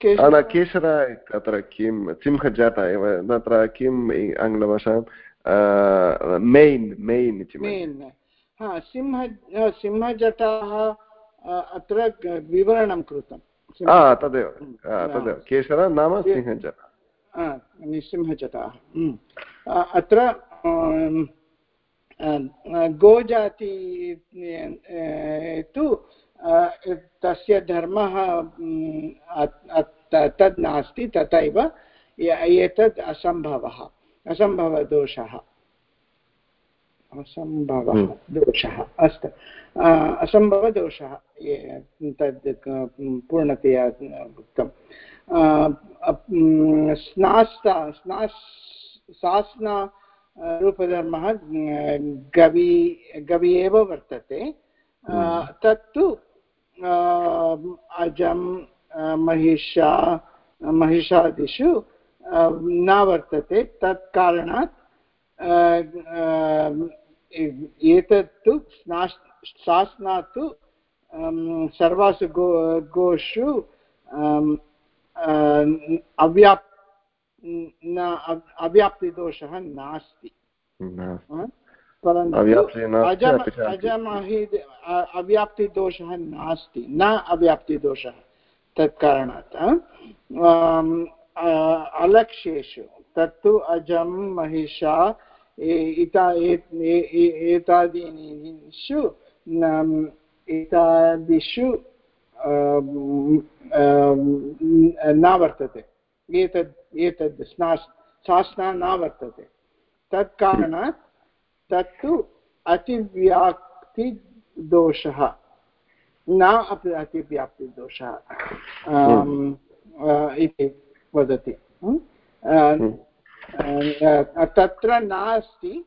केशर तत्र किं सिंहजाता एव तत्र किम् आङ्ग्लभाषां मेन् मेन् इति
मेन् हा सिंह सिंहजटाः अत्र विवरणं कृतं।
तदेव। तदेव। केशर नाम सिंहजटा।
सिंहजटाः अत्र गोजाति तु तस्य धर्मः तद् नास्ति तथैव एतद् असम्भवः असम्भवदोषः। असम्भवः दोषः अस्तु। असम्भवदोषः तद् पूर्णतया उक्तं स्नास्ता स्नास् सास्ना रूपधर्मः गवि गवि एव वर्तते तत्तु अजं महिषा महिषादिषु न वर्तते। तत् कारणात् एतत्तु स्नास्ना तु सर्वासु गो गोषु अव्याप् न अव्याप्तिदोषः नास्ति। परन्तु अजम् अजमहि अव्याप्तिदोषः नास्ति। न अव्याप्तिदोषः। तत् कारणात् अलक्ष्येषु। तत्तु अजं महिषा इता एतादीनिषु इत्यादिषु न वर्तते। एतद् एतद् स्ना सास्ना न वर्तते। तत् कारणात् तत्तु अतिव्याप्तिदोषः। न अपि अतिव्याप्तिदोषः इति वदति। तत्र नास्ति,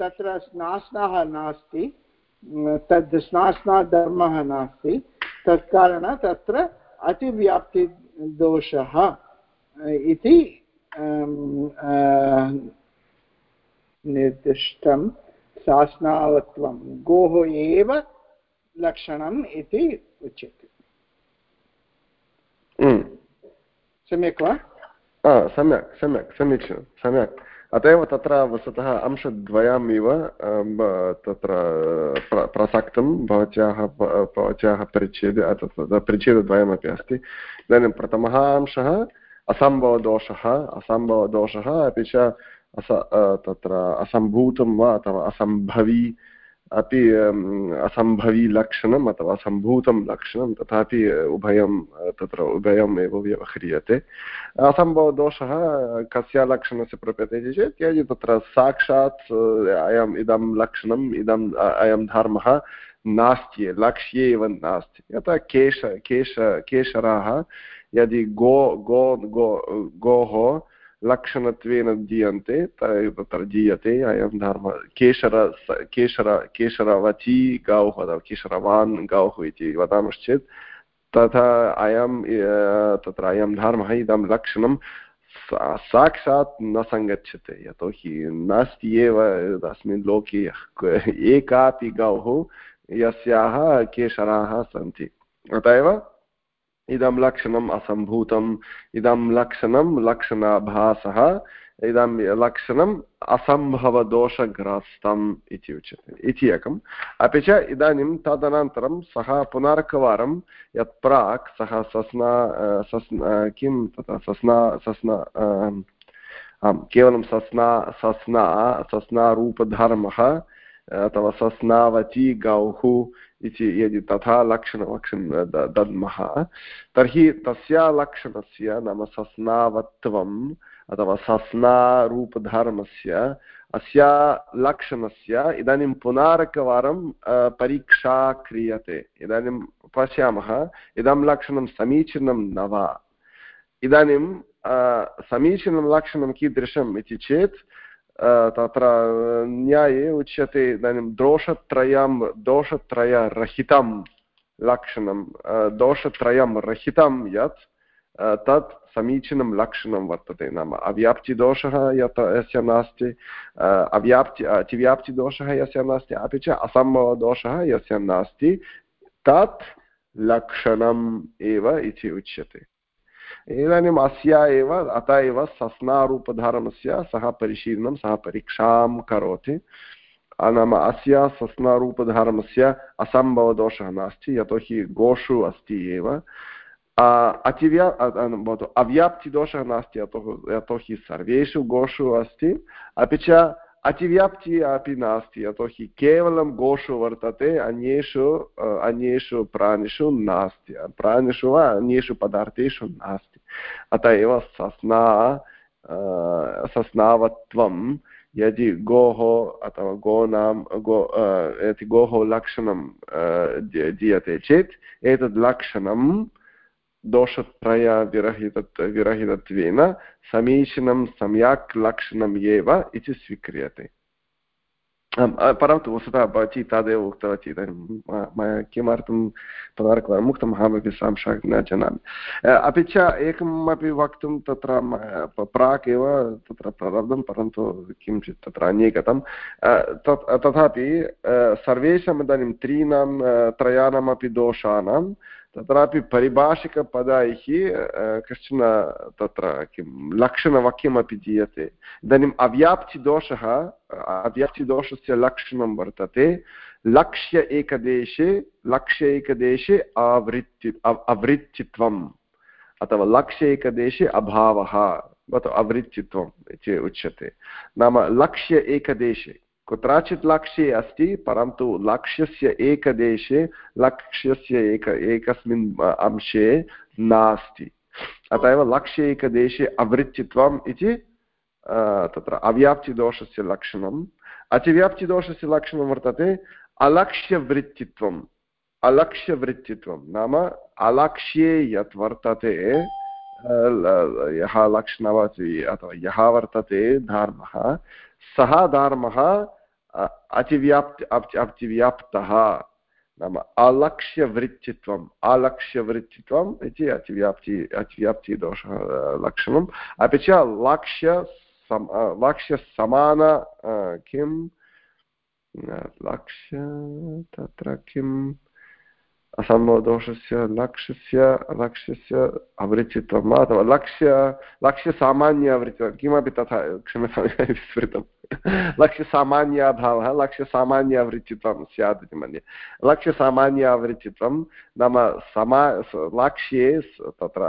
तत्र स्नास्नाः नास्ति तद् स्नास्नाधर्मः नास्ति, तत्कारणात् तत्र अतिव्याप्तिदोषः। इति निर्दिष्टं सास्नावत्वं गोः एव लक्षणम् इति उच्यते। सम्यक् वा?
सम्यक् सम्यक् समीचीनं सम्यक्। अत एव तत्र वस्तुतः अंशद्वयमिव तत्र प्रसक्तं भवत्याः भवत्याः परिच्छेदे परिच्छेदद्वयमपि अस्ति। इदानीं प्रथमः अंशः असम्भवदोषः असम्भवदोषः अपि च अस तत्र असम्भूतं वा अथवा असम्भवी, अपि असम्भवीलक्षणम् अथवा सम्भूतं लक्षणं तथापि उभयं, तत्र उभयम् एव व्यवह्रियते। असम्भवदोषः कस्य लक्षणस्य प्रपद्यते चेत् यदि तत्र साक्षात् अयम् इदं लक्षणम् इदम् अयं धर्मः नास्ति लक्ष्ये एव नास्ति। यथा केश केश, केशराः यदि गो गो गो गोः लक्षणत्वेन दीयन्ते तत्र जीयते अयं धर्म, केशर केशर, केशरवची गौः अथवा केशरवान् गौः इति वदामश्चेत्, तथा अयं तत्र अयं धर्मः इदं लक्षणं साक्षात् न सङ्गच्छते, यतोहि नास्ति एव अस्मिन् लोके एकापि गौः यस्याः केशराः सन्ति। अत एव इदं लक्षणम् असम्भूतम्, इदं लक्षणं लक्षणाभासः, इदं लक्षणम् असम्भवदोषग्रस्तम् इति उच्यते, इति एकम्। अपि च इदानीं तदनन्तरं सः पुनरेकवारं यत् प्राक् सः सस्ना सस्ना किं तथा, सस्ना सस्ना आं, केवलं सस्ना सस्ना, सस्नारूपधर्मः, अथवा सस्नावती गौः इति यदि तथा लक्षणलक्षणं दद्मः, तर्हि तस्य लक्षणस्य नाम सस्नावत्वं अथवा सस्नारूपधर्मस्य अस्य लक्षणस्य इदानीं पुनरेकवारं परीक्षा क्रियते। इदानीं पश्यामः, इदं लक्षणं समीचीनं न वा? इदानीं समीचीनं लक्षणं कीदृशम् इति चेत् तत्र न्याये उच्यते इदानीं दोषत्रयं दोषत्रयरहितं लक्षणं दोषत्रयं रहितं यत् तत् समीचीनं लक्षणं वर्तते नाम अव्याप्तिदोषः यत् यस्य नास्ति अव्याप्ति अतिव्याप्तिदोषः यस्य नास्ति अपि च असम्भवदोषः यस्य नास्ति तत् लक्षणम् एव इति उच्यते इदानीम् अस्य एव, अत एव सस्नारूपधारणस्य सः परिशीलनं सः परीक्षां करोति। नाम अस्य सस्नारूपधारणस्य असम्भवदोषः नास्ति, यतोहि गोषु अस्ति एव। अतिव्या भवतु, अव्याप्तिदोषः नास्ति यतो यतोहि सर्वेषु गोषु अस्ति। अपि च अतिव्याप्तिः अपि नास्ति यतोहि केवलं गोषु वर्तते अन्येषु अन्येषु प्राणिषु नास्ति प्राणिषु वा अन्येषु पदार्थेषु नास्ति अत एव सस्ना सस्नावत्वं यदि गोः अथवा गोनां गो यदि गोः लक्षणं दीयते चेत् एतद् लक्षणं दोषत्रयविरहित विरहितत्वेन समीचीनं सम्यक् लक्षणम् एव इति स्वीक्रियते। परन्तु वस्तुतः भवती तदेव उक्तवती, इदानीं मया किमर्थं पुनरेकवारम् उक्तम् अहमपि साक्षात् न जानामि। अपि च एकमपि वक्तुं तत्र प्राक् एव तत्र प्रारब्धं परन्तु किञ्चित् तत्र अन्ये तथापि सर्वेषाम् इदानीं त्रीणां त्रयाणामपि दोषाणां तत्रापि परिभाषिकपदैः कश्चन तत्र किं, लक्षणवाक्यमपि दीयते. इदानीम् अव्याप्तिदोषः, अव्याप्तिदोषस्य लक्षणं वर्तते. लक्ष्य एकदेशे लक्ष्य एकदेशे आवृत्ति अवृत्तित्वम् अथवा लक्ष्य एकदेशे अभावः भवतु अवृत्तित्वम् इति उच्यते. नाम लक्ष्य एकदेशे कुत्रचित् लक्ष्ये अस्ति, परन्तु लक्ष्यस्य एकदेशे, लक्ष्यस्य एक, एकस्मिन् अंशे नास्ति। अतः एव लक्ष्ये एकदेशे अवृत्तित्वम् इति तत्र अव्याप्तिदोषस्य लक्षणम्। अतिव्याप्तिदोषस्य लक्षणं वर्तते अलक्ष्यवृत्तित्वम् अलक्ष्यवृत्तित्वं नाम अलक्ष्ये यत् वर्तते यः लक्षणवति अथवा यः वर्तते, धर्मः, सः धर्मः अतिव्याप्ति अतिव्याप्तः नाम अलक्ष्यवृत्तित्वम् अलक्ष्यवृत्तित्वम् इति अतिव्याप्ति अतिव्याप्तिदोषः लक्षणम्। अपि च लक्ष्य लक्ष्यसमान किं लक्ष्य तत्र किम्? असम्भवदोषस्य लक्ष्यस्य लक्ष्यस्य अवृत्तित्वं वा अथवा लक्ष्य लक्ष्यसामान्य अवृत्तित्वं किमपि तथा क्षम्यतां विस्मृतं लक्ष्यसामान्याभावः लक्ष्यसामान्यावृत्तित्वं स्यात् इति मन्ये। लक्ष्यसामान्यावृत्तित्वं नाम समा लक्ष्ये तत्र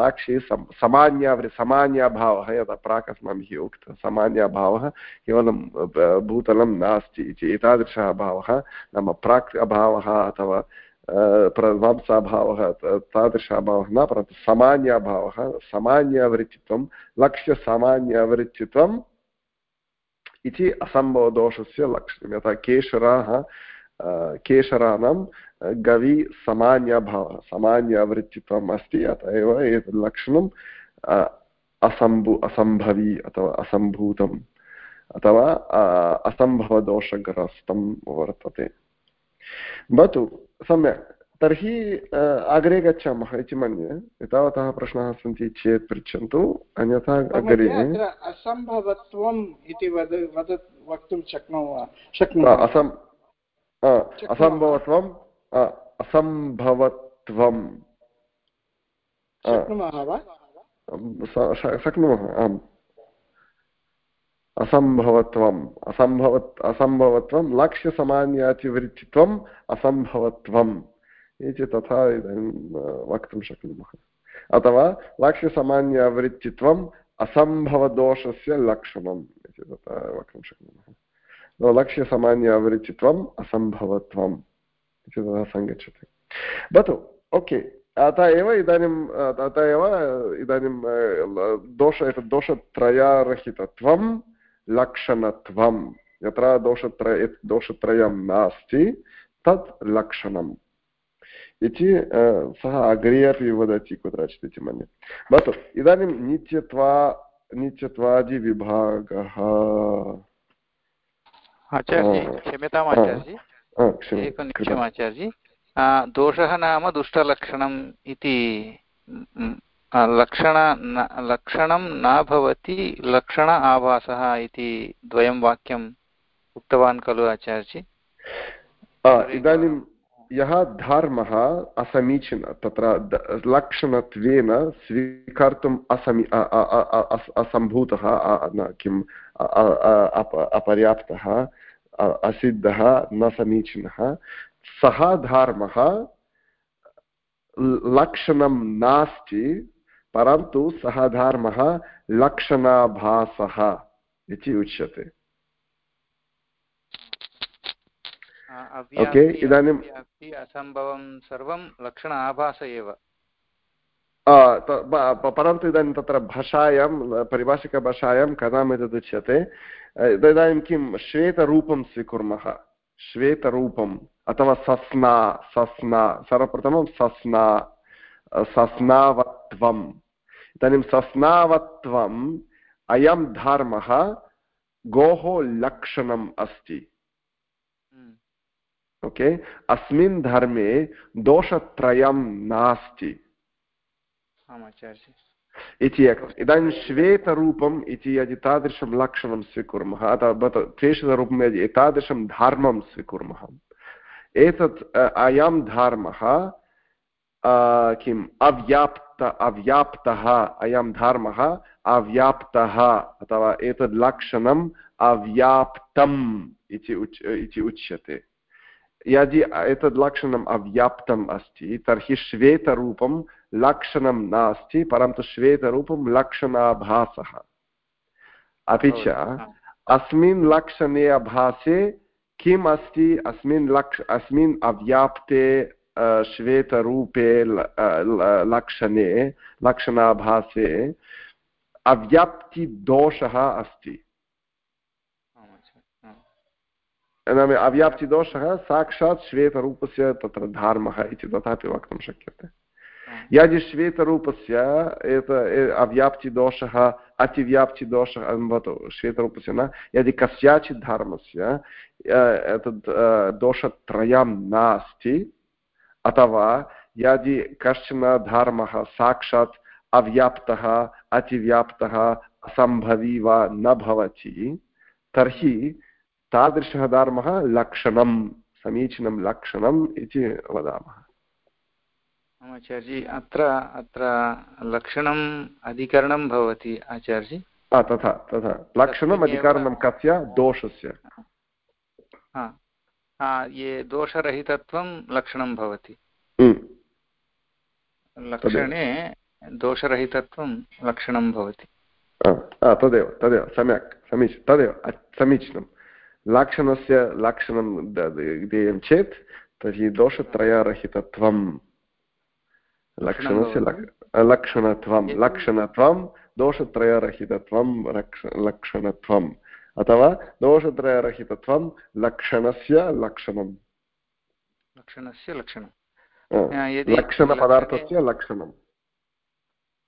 लक्ष्ये सामान्यावृ सामान्याभावः यदा प्राक् अस्माभिः उक्तः सामान्याभावः केवलं भूतलं नास्ति इति, एतादृशः अभावः नाम प्राक् अभावः अथवा प्रध्वंसाभावः तादृशाभावः न परन्तु सामान्याभावः सामान्यावृत्तित्वं लक्ष्यसामान्यावृत्तित्वम् इति असम्भवदोषस्य लक्षणं यथा केशराः केशराणां गवि सामान्यभावः सामान्यावृत्तित्वम् अस्ति अत एव एतत् लक्षणम् असम्भु असम्भवी अथवा असम्भूतम् अथवा असम्भवदोषग्रस्तं वर्तते भवतु सम्यक्। तर्हि अग्रे गच्छामः इति मन्ये। एतावतः प्रश्नाः सन्ति चेत् पृच्छन्तु। अन्यथा अग्रे।
असम्भवत्वम् इति वद वद वक्तुं शक्नुमः?
असम् असम्भवत्वम् असम्भवत्वम्।
शक्नुमः वा?
शक्नुमः आम्। असम्भवत्वम् असम्भवत् असम्भवत्वं लक्ष्यसामान्यातिवृत्तित्वम् असम्भवत्वम् इति तथा इदानीं वक्तुं शक्नुमः। अथवा लक्ष्यसामान्यवृत्तित्वम् असम्भवदोषस्य लक्षणम् इति तथा वक्तुं शक्नुमः। लक्ष्यसामान्यवृत्तित्वम् असम्भवत्वम् इति तथा सङ्गच्छति। भवतु, ओके। अतः एव इदानीं, अतः एव इदानीं दोष एतत् दोषत्रयारहितत्वं लक्षणत्वं यत्र दोषत्रय दोषत्रयं नास्ति तत् लक्षणम्। इति सः अग्रे अपि वदति कुत्रचित् इति मन्ये। भवतु इदानीं नित्यत्वा नित्यत्वादिविभागः
क्षम्यताम् एकनिमिषम् आचार्यजी। दोषः नाम दुष्टलक्षणम् इति लक्षण लक्षणं न भवति, लक्षण आभासः इति द्वयं वाक्यम् उक्तवान् खलु आचार्यजी?
इदानीं यः धर्मः असमीचीन, तत्र लक्षणत्वेन स्वीकर्तुम् असमी असम्भूतः किम् अपर्याप्तः असिद्धः, न समीचीनः, सः धर्मः लक्षणं नास्ति परन्तु सः धर्मः लक्षणाभासः इति उच्यते। ओके इदानीं
असम्भवं सर्वं लक्षण आभास एव
परन्तु इदानीं तत्र भाषायां परिभाषिकभाषायां कथम् एतद् उच्यते इदानीं किं श्वेतरूपं स्वीकुर्मः। श्वेतरूपम् अथवा सस्ना सस्ना सर्वप्रथमं सस्ना। सस्नावत्वम्। इदानीं सस्नावत्वम् अयं धर्मः गोः लक्षणम् अस्ति। ओके? अस्मिन् धर्मे दोषत्रयं नास्ति। इति एकम् इदानीं श्वेतरूपम् इति यदि तादृशं लक्षणं स्वीकुर्मः अथवा श्वेतरूपं यदि एतादृशं धर्मं स्वीकुर्मः एतत् अयं धर्मः किम्? अव्याप्त अव्याप्तः अयं धर्मः अव्याप्तः अथवा एतद् लक्षणम् अव्याप्तम् इति उच् इति उच्यते। यदि एतद् लक्षणम् अव्याप्तम् अस्ति तर्हि श्वेतरूपं लक्षणं नास्ति परन्तु श्वेतरूपं लक्षणाभासः। अपि च अस्मिन् लक्षणे अभासे किम् अस्ति? अस्मिन् लक्ष अस्मिन् अव्याप्ते श्वेतरूपे लक्षणे लक्षणाभासे अव्याप्तिदोषः अस्ति नाम अव्याप्तिदोषः साक्षात् श्वेतरूपस्य तत्र धर्मः इति तथापि वक्तुं शक्यते यदि श्वेतरूपस्य एत अव्याप्तिदोषः अतिव्याप्तिदोषः भवतु श्वेतरूपस्य न यदि कस्याचित् धर्मस्य एतद् दोषत्रयं नास्ति अथवा यदि कश्चन धर्मः साक्षात् अव्याप्तः अतिव्याप्तः असम्भवी वा न भवति तर्हि तादृशः धर्मः लक्षणं समीचीनं लक्षणम् इति वदामः।
आचार्यजी अत्र अत्र लक्षणम् अधिकरणं भवति आचार्यजी?
तथा तथा। लक्षणम् अधिकरणं कस्य? दोषस्य।
ये दोषरहितत्वं लक्षणं भवति।
हम्म।
लक्षणे दोषरहितत्वं लक्षणं भवति।
तदेव तदेव सम्यक् समीचीनं तदेव समीचीनं। लक्षणस्य लक्षणं देयं चेत् तर्हि दोषत्रयरहितत्वं लक्षणस्य लक्षणत्वं लक्षणत्वं दोषत्रयरहितत्वं लक्षणत्वम् अथवा दोषत्रयरहितत्वं लक्षणस्य लक्षणं
लक्षणस्य लक्षणं
लक्षणपदार्थस्य लक्षणं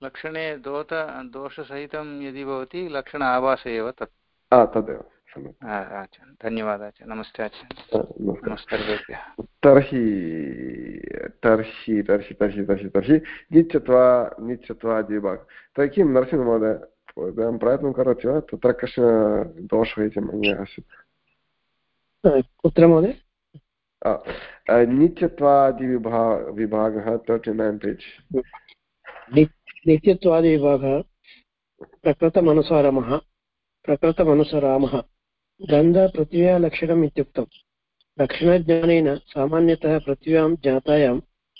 लक्षणे दोत दोषसहितं यदि भवति लक्षण आवास एव तत्।
तदेव
धन्यवादः आचार्य नमस्ते आचार्य। नमस्ते।
तर्हि तर्हि तर्हि तर्हि तर्हि तर्हि नित्यत्वा नित्यत्वादिभाग तर्हि किं नरसिंहमहोदय इदानीं प्रयत्नं करोति वा तत्र कश्चन दोषः इति मन्ये आसीत्
कुत्र महोदय
नित्यत्वादिविभा विभागः तर्टि नैन् पेज्
नित्यत्वादिविभागः प्रकृतमनुसरामः प्रकृतमनुसरामः गन्धपृथिव्या लक्षणम् इत्युक्तम् लक्षणज्ञानेन सामान्यतः पृथिव्यां जातायां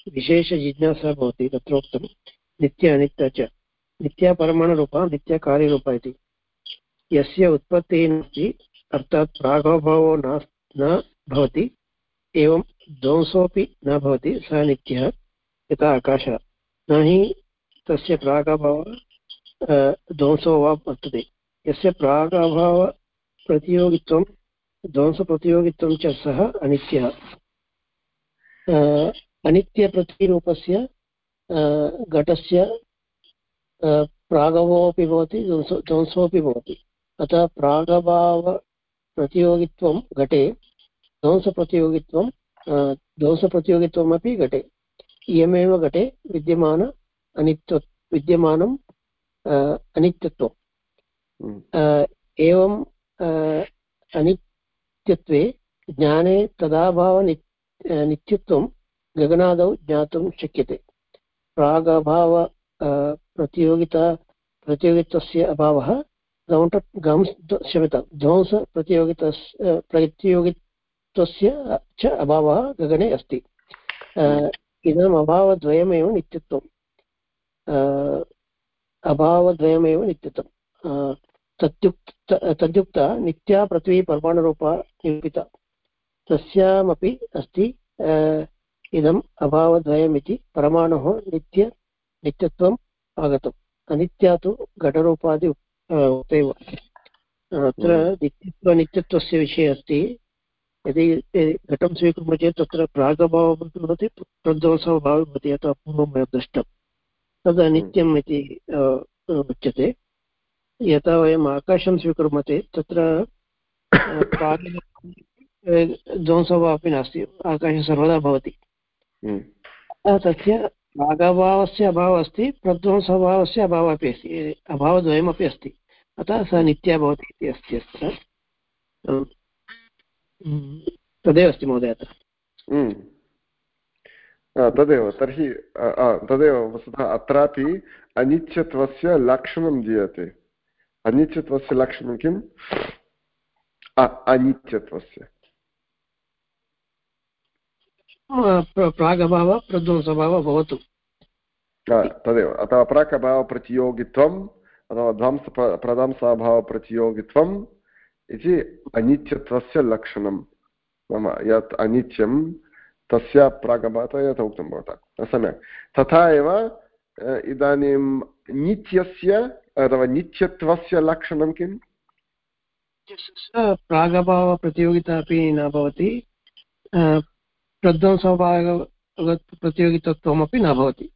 विशेषजिज्ञासा भवति तत्रोक्तं नित्य अनित्य च नित्यापरमाणुरूपा नित्यकार्यरूपा इति। यस्य उत्पत्तिः नास्ति, अर्थात् प्रागभावो न भवति, एवं ध्वंसोऽपि न भवति, सः नित्यः यथा आकाशः। न हि तस्य प्रागभावः ध्वंसो वा वर्तते। यस्य प्रागभावप्रतियोगित्वं ध्वंसप्रतियोगित्वं च सः अनित्यः। अनित्यप्रतिरूपस्य घटस्य प्रागभावोऽपि भवति ध्वंसो ध्वंसोऽपि भवति। अतः प्रागभावप्रतियोगित्वं घटे ध्वंसप्रतियोगित्वं ध्वंसप्रतियोगित्वमपि घटे। इयमेव घटे विद्यमान अनित्य विद्यमानं अनित्यत्वम् हम्म। एवं अनित्यत्वे ज्ञाने तदाभावनि नित्यत्वं गगनादौ ज्ञातुं शक्यते। प्रागभाव प्रतियोगिता प्रतियोगित्वस्य अभावः गौण्ट गंस् क्षम्यतां ध्वंसप्रतियोगितस्य प्रतियोगित्वस्य च अभावः गगने अस्ति। इदम् अभावद्वयमेव नित्यत्वम्। अभावद्वयमेव नित्यत्वं तद्युक्त तद्युक्ता नित्या पृथ्वी परमाणुरूपा निरूपिता। तस्यामपि अस्ति इदम् अभावद्वयमिति परमाणुः नित्य, नित्यत्वम् आगतम्। अनित्या तु घटरूपादि उक्तैव। अत्र नित्यत्वनित्यत्वस्य विषये अस्ति। यदि घटं स्वीकुर्मः चेत् तत्र प्रागभावः भवति प्रध्वंसः भावः भवति यथा पूर्वं मया दृष्टं तद् अनित्यम् इति उच्यते। यथा वयम् आकाशं स्वीकुर्मः चेत् तत्र ध्वंसः अपि नास्ति। आकाशः सर्वदा भवति। हम्म। तस्य प्रागभावस्य अभावः अस्ति प्रध्वंसभावस्य अभावः अपि अस्ति अभावद्वयमपि अस्ति। अतः सः नित्या भवति इति अस्ति अत्र तदेव अस्ति महोदय अत्र।
हम्म। तदेव तर्हि तदेव वस्तुतः अत्रापि अनित्यत्वस्य लक्षणं दीयते। अनित्यत्वस्य लक्षणं किम्? अनित्यत्वस्य
प्रागभावः प्रध्वंसभावः भवतु।
तदेव। अथवा प्राक् अथवा ध्वंस प्रध्वंसाभावप्रतियोगित्वम् इति अनित्यत्वस्य लक्षणं। नाम यत् अनित्यं तस्य प्रागभात यत् उक्तं भवता। सम्यक्। तथा एव इदानीं नित्यस्य अथवा नित्यत्वस्य लक्षणं किम्
प्रागभावप्रतियोगिता अपि न भवति। प्रध्वंसभाव प्रतियोगितत्वमपि न भवति।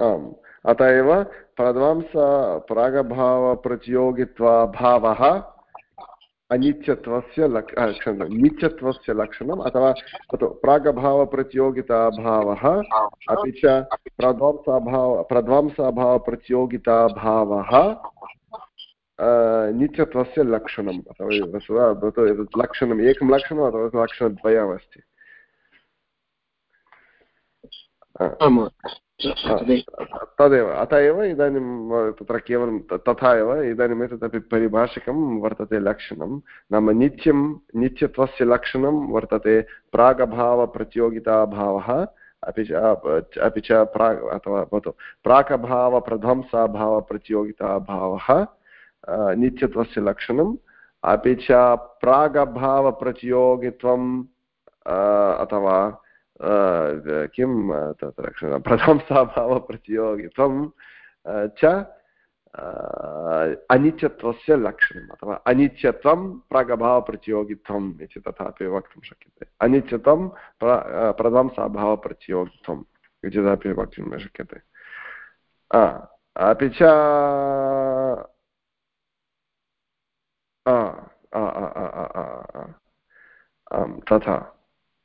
आम्। अत एव प्रध्वंस प्रागभावप्रतियोगित्वाभावः अनित्यत्वस्य लक् नित्यत्वस्य लक्षणम् अथवा तत् प्रागभावप्रतियोगिताभावः अपि च प्रध्वंसाभाव, प्रध्वंसाभावप्रतियोगिताभावः नित्यत्वस्य लक्षणम् अथवा लक्षणम् एकं लक्षणम् अथवा लक्षणद्वयमस्ति। तदेव, अत एव इदानीं तत्र केवलं तथा एव इदानीम् एतदपि परिभाषिकं वर्तते लक्षणं। नाम नित्यं, नित्यत्वस्य लक्षणं वर्तते प्रागभावप्रतियोगिताभावः, अपि च अपि च प्राग्, अथवा भवतु प्राक्भावप्रध्वंसाभावप्रतियोगिताभावः नित्यत्वस्य लक्षणम्, अपि च प्रागभावप्रतियोगित्वम् अथवा किं तत्र प्रशंसाभावप्रतियोगित्वं च अनित्यत्वस्य लक्षणम् अथवा अनित्यत्वं प्रागभावप्रतियोगित्वम् इति तथापि वक्तुं शक्यते अनित्यत्वं प्र प्रध्वंसाभावप्रतियोगित्वम् इति तथापि वक्तुं शक्यते अपि च तथा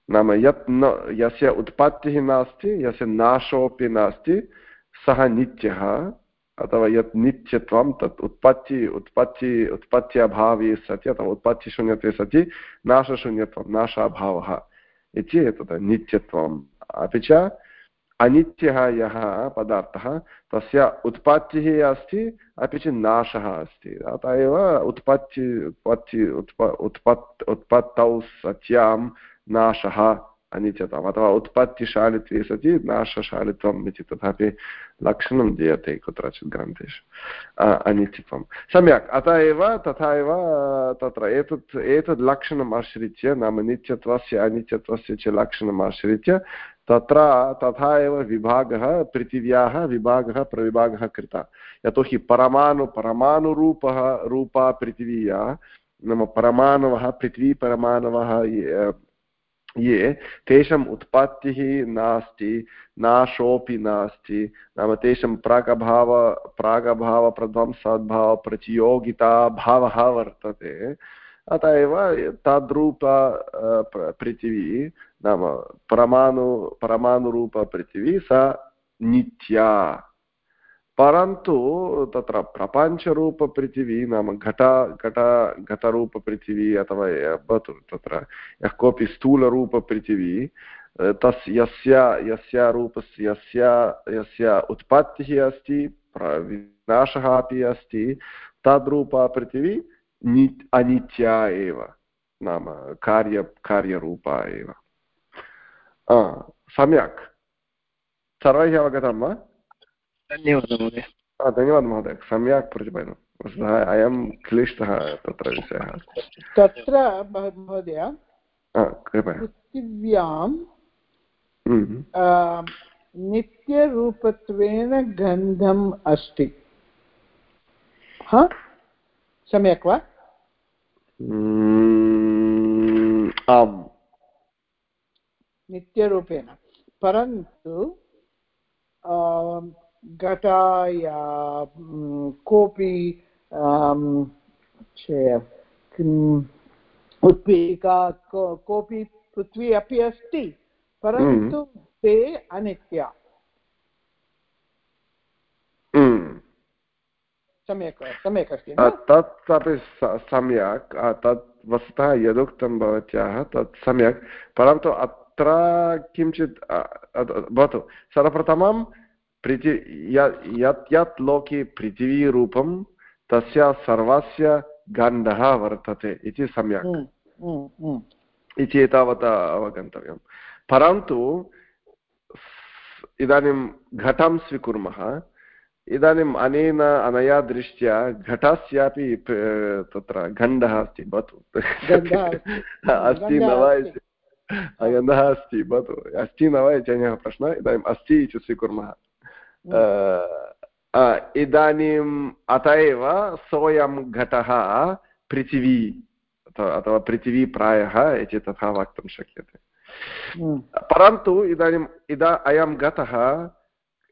नाम यत् न यस्य उत्पत्तिः नास्ति यस्य नाशोऽपि नास्ति सः नित्यः अथवा यत् नित्यत्वं तत् उत्पत्ति उत्पत्ति उत्पत्त्यभावी सति अथवा उत्पत्तिशून्यत्वे सति नाशशून्यत्वं नाशाभावः इति एतत् नित्यत्वम् अपि च अनित्यः यः पदार्थः तस्य उत्पत्तिः अस्ति अपि च नाशः अस्ति अतः एव उत्पत्ति उत्पत्ति उत्प उत्पत् उत्पत्तौ सत्यां नाशः अनित्यताम् अथवा उत्पत्तिशालित्वे सति नाशशालित्वम् इति तथापि लक्षणं दीयते कुत्रचित् ग्रन्थेषु अनित्यत्वं सम्यक् अतः एव तथा एव तत्र एतत् एतद् लक्षणम् आश्रित्य नाम नित्यत्वस्य अनित्यत्वस्य च लक्षणम् आश्रित्य तत्र तथा एव विभागः पृथिव्याः विभागः प्रविभागः कृतः यतोहि परमाणु परमाणुरूपः रूपा पृथिवीया नाम परमाणवः पृथ्वीपरमाणवः ये तेषाम् उत्पत्तिः नास्ति, नाशोऽपि नास्ति, नाम तेषां प्रागभाव प्रागभावप्रध्वंसद्भावप्रतियोगिताभावः वर्तते। अतः एव तद्रूप पृथिवी, नाम परमाणु, परमाणुरूपपृथिवी सा नित्या। परन्तु तत्र प्रपञ्चरूपपृथिवी नाम घट घट, घटरूपपृथिवी अथवा भवतु तत्र यः कोऽपि स्थूलरूपपृथिवी तस्, यस्य यस्य रूपस्य यस्य यस्य उत्पत्तिः अस्ति विनाशः अपि अस्ति तद्रूपा पृथिवी नि अनित्या एव, नाम कार्य, कार्यरूपा एव। सम्यक्। सर्वैः अवगतं वा?
धन्यवादः महोदय।
धन्यवादः महोदय। सम्यक् प्रतिपादनं। वस्तुतः अयं क्लिष्टः तत्र विषयः।
तत्र महोदय पृथिव्यां हम्म। नित्यरूपत्वेन गन्धम् अस्ति। सम्यक् वा?
हम्म, आम्।
नित्यरूपेण। परन्तु घटाया कोऽपि उत्पीठिका कोऽपि पृथ्वी अपि अस्ति परन्तु हम्म। ते अनित्या
हम्म।
सम्यक् सम्यक् अस्ति
तत् अपि सम्यक् तत् वस्तुतः यदुक्तं भवत्याः तत् सम्यक् परन्तु अत्र किञ्चित् भवतु सर्वप्रथमं पृथि यत् यत् लोके पृथिवीरूपं तस्य सर्वस्य गन्धः वर्तते इति सम्यक्। इति एतावता अवगन्तव्यं परन्तु इदानीं घटं स्वीकुर्मः इदानीम् अनेन अनया दृष्ट्या घटस्यापि तत्र गन्धः अस्ति भवतु। अस्ति। न वा गन्धः अस्ति भवतु। अस्ति न वा इति अन्यः प्रश्नः। इदानीम् अस्ति इति स्वीकुर्मः। इदानीम् अत एव सोऽयं घटः पृथिवी अथवा पृथिवी प्रायः इति तथा वक्तुं शक्यते। परन्तु इदानीम् इदा अयं घटः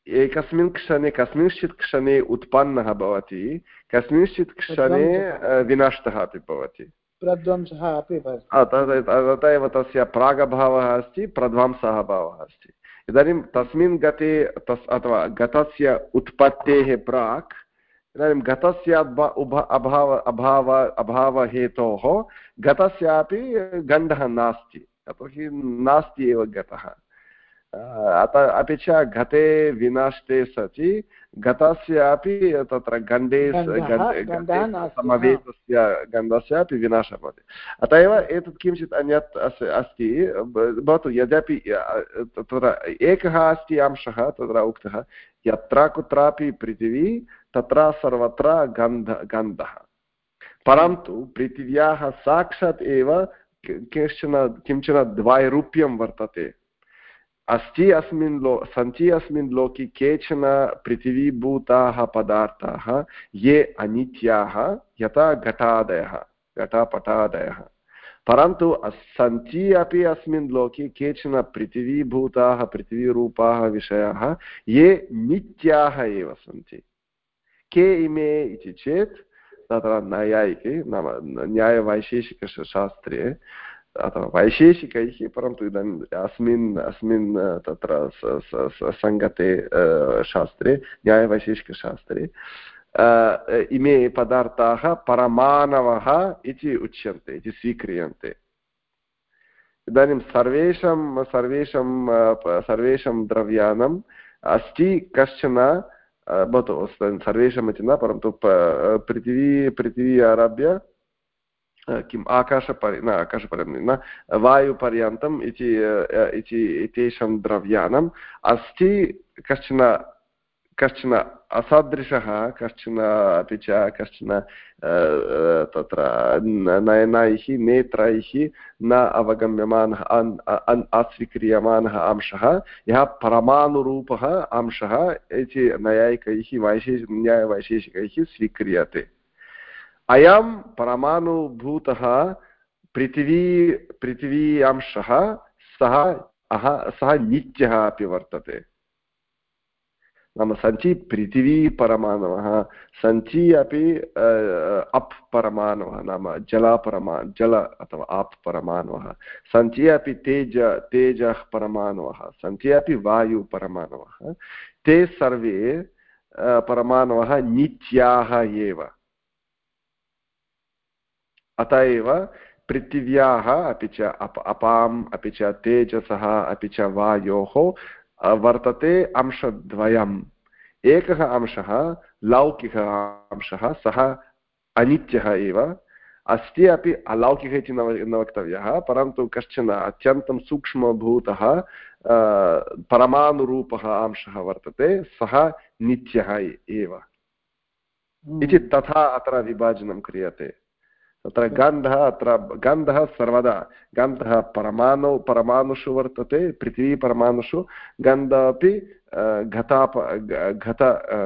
एकस्मिन् क्षणे कस्मिंश्चित् क्षणे उत्पन्नः भवति कस्मिंश्चित् क्षणे विनष्टः अपि भवति।
प्रध्वंसः अपि
तथा एव तस्य प्रागभावः अस्ति प्रध्वंसः भावः अस्ति। इदानीं तस्मिन् गते तस् अथवा गतस्य उत्पत्तेः प्राक् इदानीं गतस्य उभ अभाव अभाव अभावहेतोः गतस्यापि गण्डः नास्ति यतोहि नास्ति एव गतः अपि च घटे विनष्टे सति गतस्यापि तत्र गन्धे समवेतस्य गन्धस्य अपि विनाशः भवति। अत एव एतत् किञ्चित् अन्यत् अस्ति। भवतु यद्यपि तत्र एकः अस्ति अंशः तत्र उक्तः यत्र कुत्रापि पृथिवी तत्र सर्वत्र गन्ध गन्धः। परन्तु पृथिव्याः साक्षात् एव किंचन किंचन द्वैरूप्यं वर्तते। अस्ति अस्मिन् लो, सन्ति अस्मिन् लोके केचन पृथिवीभूताः पदार्थाः, ये अनित्याः, यथा घटादयः, घटपटादयः। परन्तु सन्ति अपि अस्मिन् लोके केचन पृथिवीभूताः, पृथिवीरूपाः विषयाः, ये नित्याः एव सन्ति। के इमे इति चेत्, तत्र नैयायिके, नाम, न्यायवैशेषिकशास्त्रे अथवा वैशेषिकैः परन्तु इदानीम् अस्मिन् अस्मिन् तत्र सङ्गते शास्त्रे न्यायवैशेषिकशास्त्रे इमे पदार्थाः परमाणवः इति उच्यन्ते इति स्वीक्रियन्ते इदानीं सर्वेषां सर्वेषां सर्वेषां द्रव्याणाम् अस्ति कश्चन भवतु सर्वेषाम् न परन्तु पृथिवी पृथिवी आरभ्य किम् आकाशपरि न आकाशपर्यन्तं न वायुपर्यन्तम् इति एतेषां द्रव्याणाम् अस्ति कश्चन कश्चन असादृशः कश्चन अपि च कश्चन तत्र नयनैः नेत्रैः न अवगम्यमानः अस्वीक्रियमानः अंशः यः परमानुरूपः अंशः इति नैयायिकैः वैशेष न्यायवैशेषिकैः स्वीक्रियते अयं परमानुभूतः पृथिवी पृथिवी अंशः सः सः नित्यः अपि वर्तते। नाम सञ्चि पृथिवी परमाणवः, सञ्चि अपि अप् परमाणवः, नाम जलपरमा जल अथवा आप् परमाणवः, सञ्चि अपि तेज, तेजः परमाणवः, सञ्चि अपि वायुपरमाणवः ते सर्वे परमाणवः नित्याः एव। अत एव पृथिव्याः अपि च अप अपाम् अपि च तेजसः अपि च वायोः वर्तते अंशद्वयम्। एकः अंशः लौकिकः अंशः सः अनित्यः एव। अस्ति अपि अलौकिकः इति न वक्तव्यः परन्तु कश्चन अत्यन्तं सूक्ष्मभूतः परमानुरूपः अंशः वर्तते सः नित्यः एव। इति तथा अत्र विभाजनं क्रियते। तत्र गन्धः अत्र गन्धः सर्वदा। गन्धः परमाणु परमाणुषु वर्तते पृथिवीपरमाणुषु गन्धः अपि घताप घत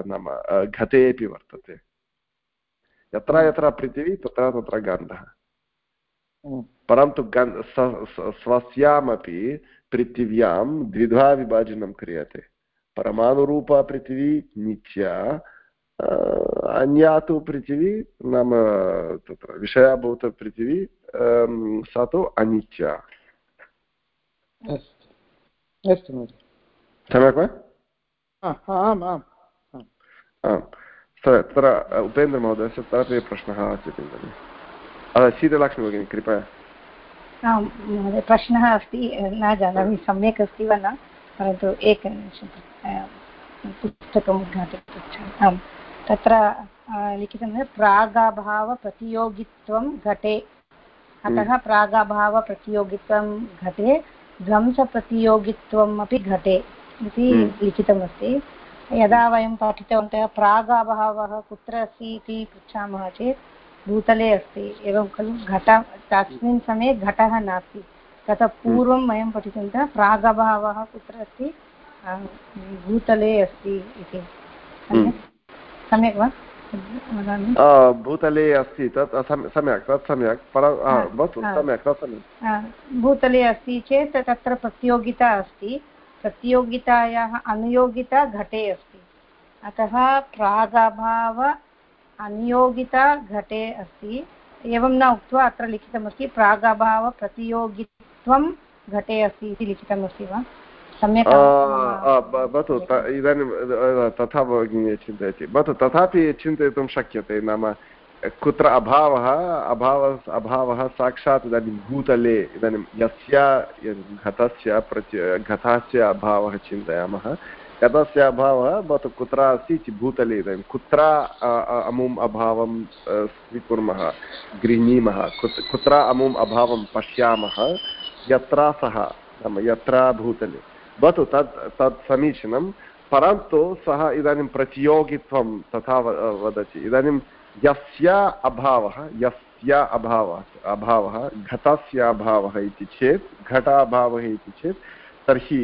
नाम घते अपि वर्तते। यत्र यत्र पृथिवी तत्र तत्र गन्धः। परन्तु गन् स्वस्यामपि पृथिव्यां द्विधा विभाजनं क्रियते। परमाणुरूपा पृथिवी नित्या अन्या तु पृथिवी नाम तत्र विषयाभूतपृथिवी सा तु अनित्या।
अस्तु। महोदय।
सम्यक् वा?
आम् आम्
आम्। तत्र उपेन्द्रमहोदयस्य तत्रापि प्रश्नः आसीत् इदानीं। शीतलक्ष्मी भगिनी कृपया।
आं महोदय प्रश्नः अस्ति न जानामि सम्यक् अस्ति वा न परन्तु एकनिमिषं पुस्तकम् उद्घाट्य पृच्छामि आम्। तत्र लिखितं प्रागाभावप्रतियोगित्वं घटे अतः हम्म। प्रागाभावप्रतियोगित्वं घटे ध्वंसप्रतियोगित्वम् अपि घटे इति हम्म। लिखितमस्ति यदा वयं पठितवन्तः प्रागाभावः कुत्र अस्ति इति पृच्छामः चेत् भूतले अस्ति एवं खलु घट तस्मिन् समये घटः नास्ति ततः पूर्वं वयं पठितवन्तः प्रागभावः कुत्र अस्ति भूतले अस्ति इति हम्म। सम्यक् वा?
भूतले अस्ति तत् सम्यक् तत् सम्यक् भवतु सम्यक् तत्
सम्यक्। भूतले अस्ति चेत् तत्र प्रतियोगिता अस्ति। प्रतियोगितायाः अनुयोगिता घटे अस्ति। अतः प्रागभाव अनियोगिता घटे अस्ति। एवं न उक्त्वा अत्र लिखितमस्ति प्रागभावप्रतियोगित्वं घटे अस्ति इति लिखितमस्ति वा?
भवतु इदानीं तथा भगिनी चिन्तयति। भवतु तथापि चिन्तयितुं शक्यते नाम कुत्र अभावः अभाव अभावः साक्षात् इदानीं भूतले इदानीं यस्य घतस्य प्रति घतस्य अभावः चिन्तयामः घतस्य अभावः भवतु कुत्र अस्ति इति भूतले इदानीं कुत्र अमुम् अभावं स्वीकुर्मः गृह्णीमः कुत्र अमुम् अभावं पश्यामः यत्र सः नाम यत्र भूतले। भवतु तत् तत् समीचीनं परन्तु सः इदानीं प्रतियोगित्वं तथा वदति इदानीं यस्य अभावः यस्य अभावः अभावः घटस्य अभावः इति चेत् घटाभावः इति चेत् तर्हि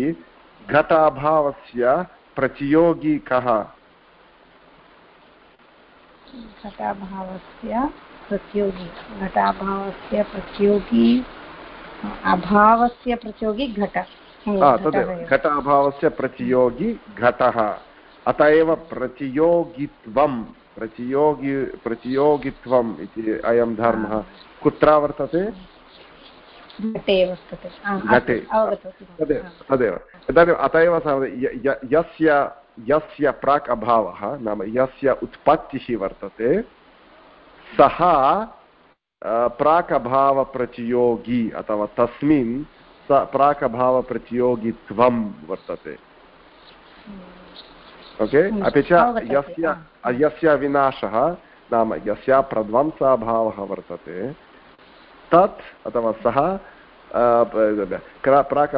घटाभावस्य प्रतियोगी कः
घटाभावस्य प्रतियोगी घटाभावस्य प्रतियोगी अभावस्य प्रतियोगी घट
तदेव घट अभावस्य प्रतियोगी घटः अत एव प्रतियोगित्वं प्रतियोगि प्रतियोगित्वम् इति अयं धर्मः कुत्र वर्तते घटे तदेव तदेव इदानीम् अत एव यस्य यस्य प्राक् अभावः नाम यस्य उत्पत्तिः वर्तते सः प्राक् अभावप्रतियोगी अथवा तस्मिन् प्राक् वर्तते। ओके? अपि च यस्य यस्य विनाशः नाम यस्य प्रध्वंसाभावः वर्तते तत् अथवा सः प्राक्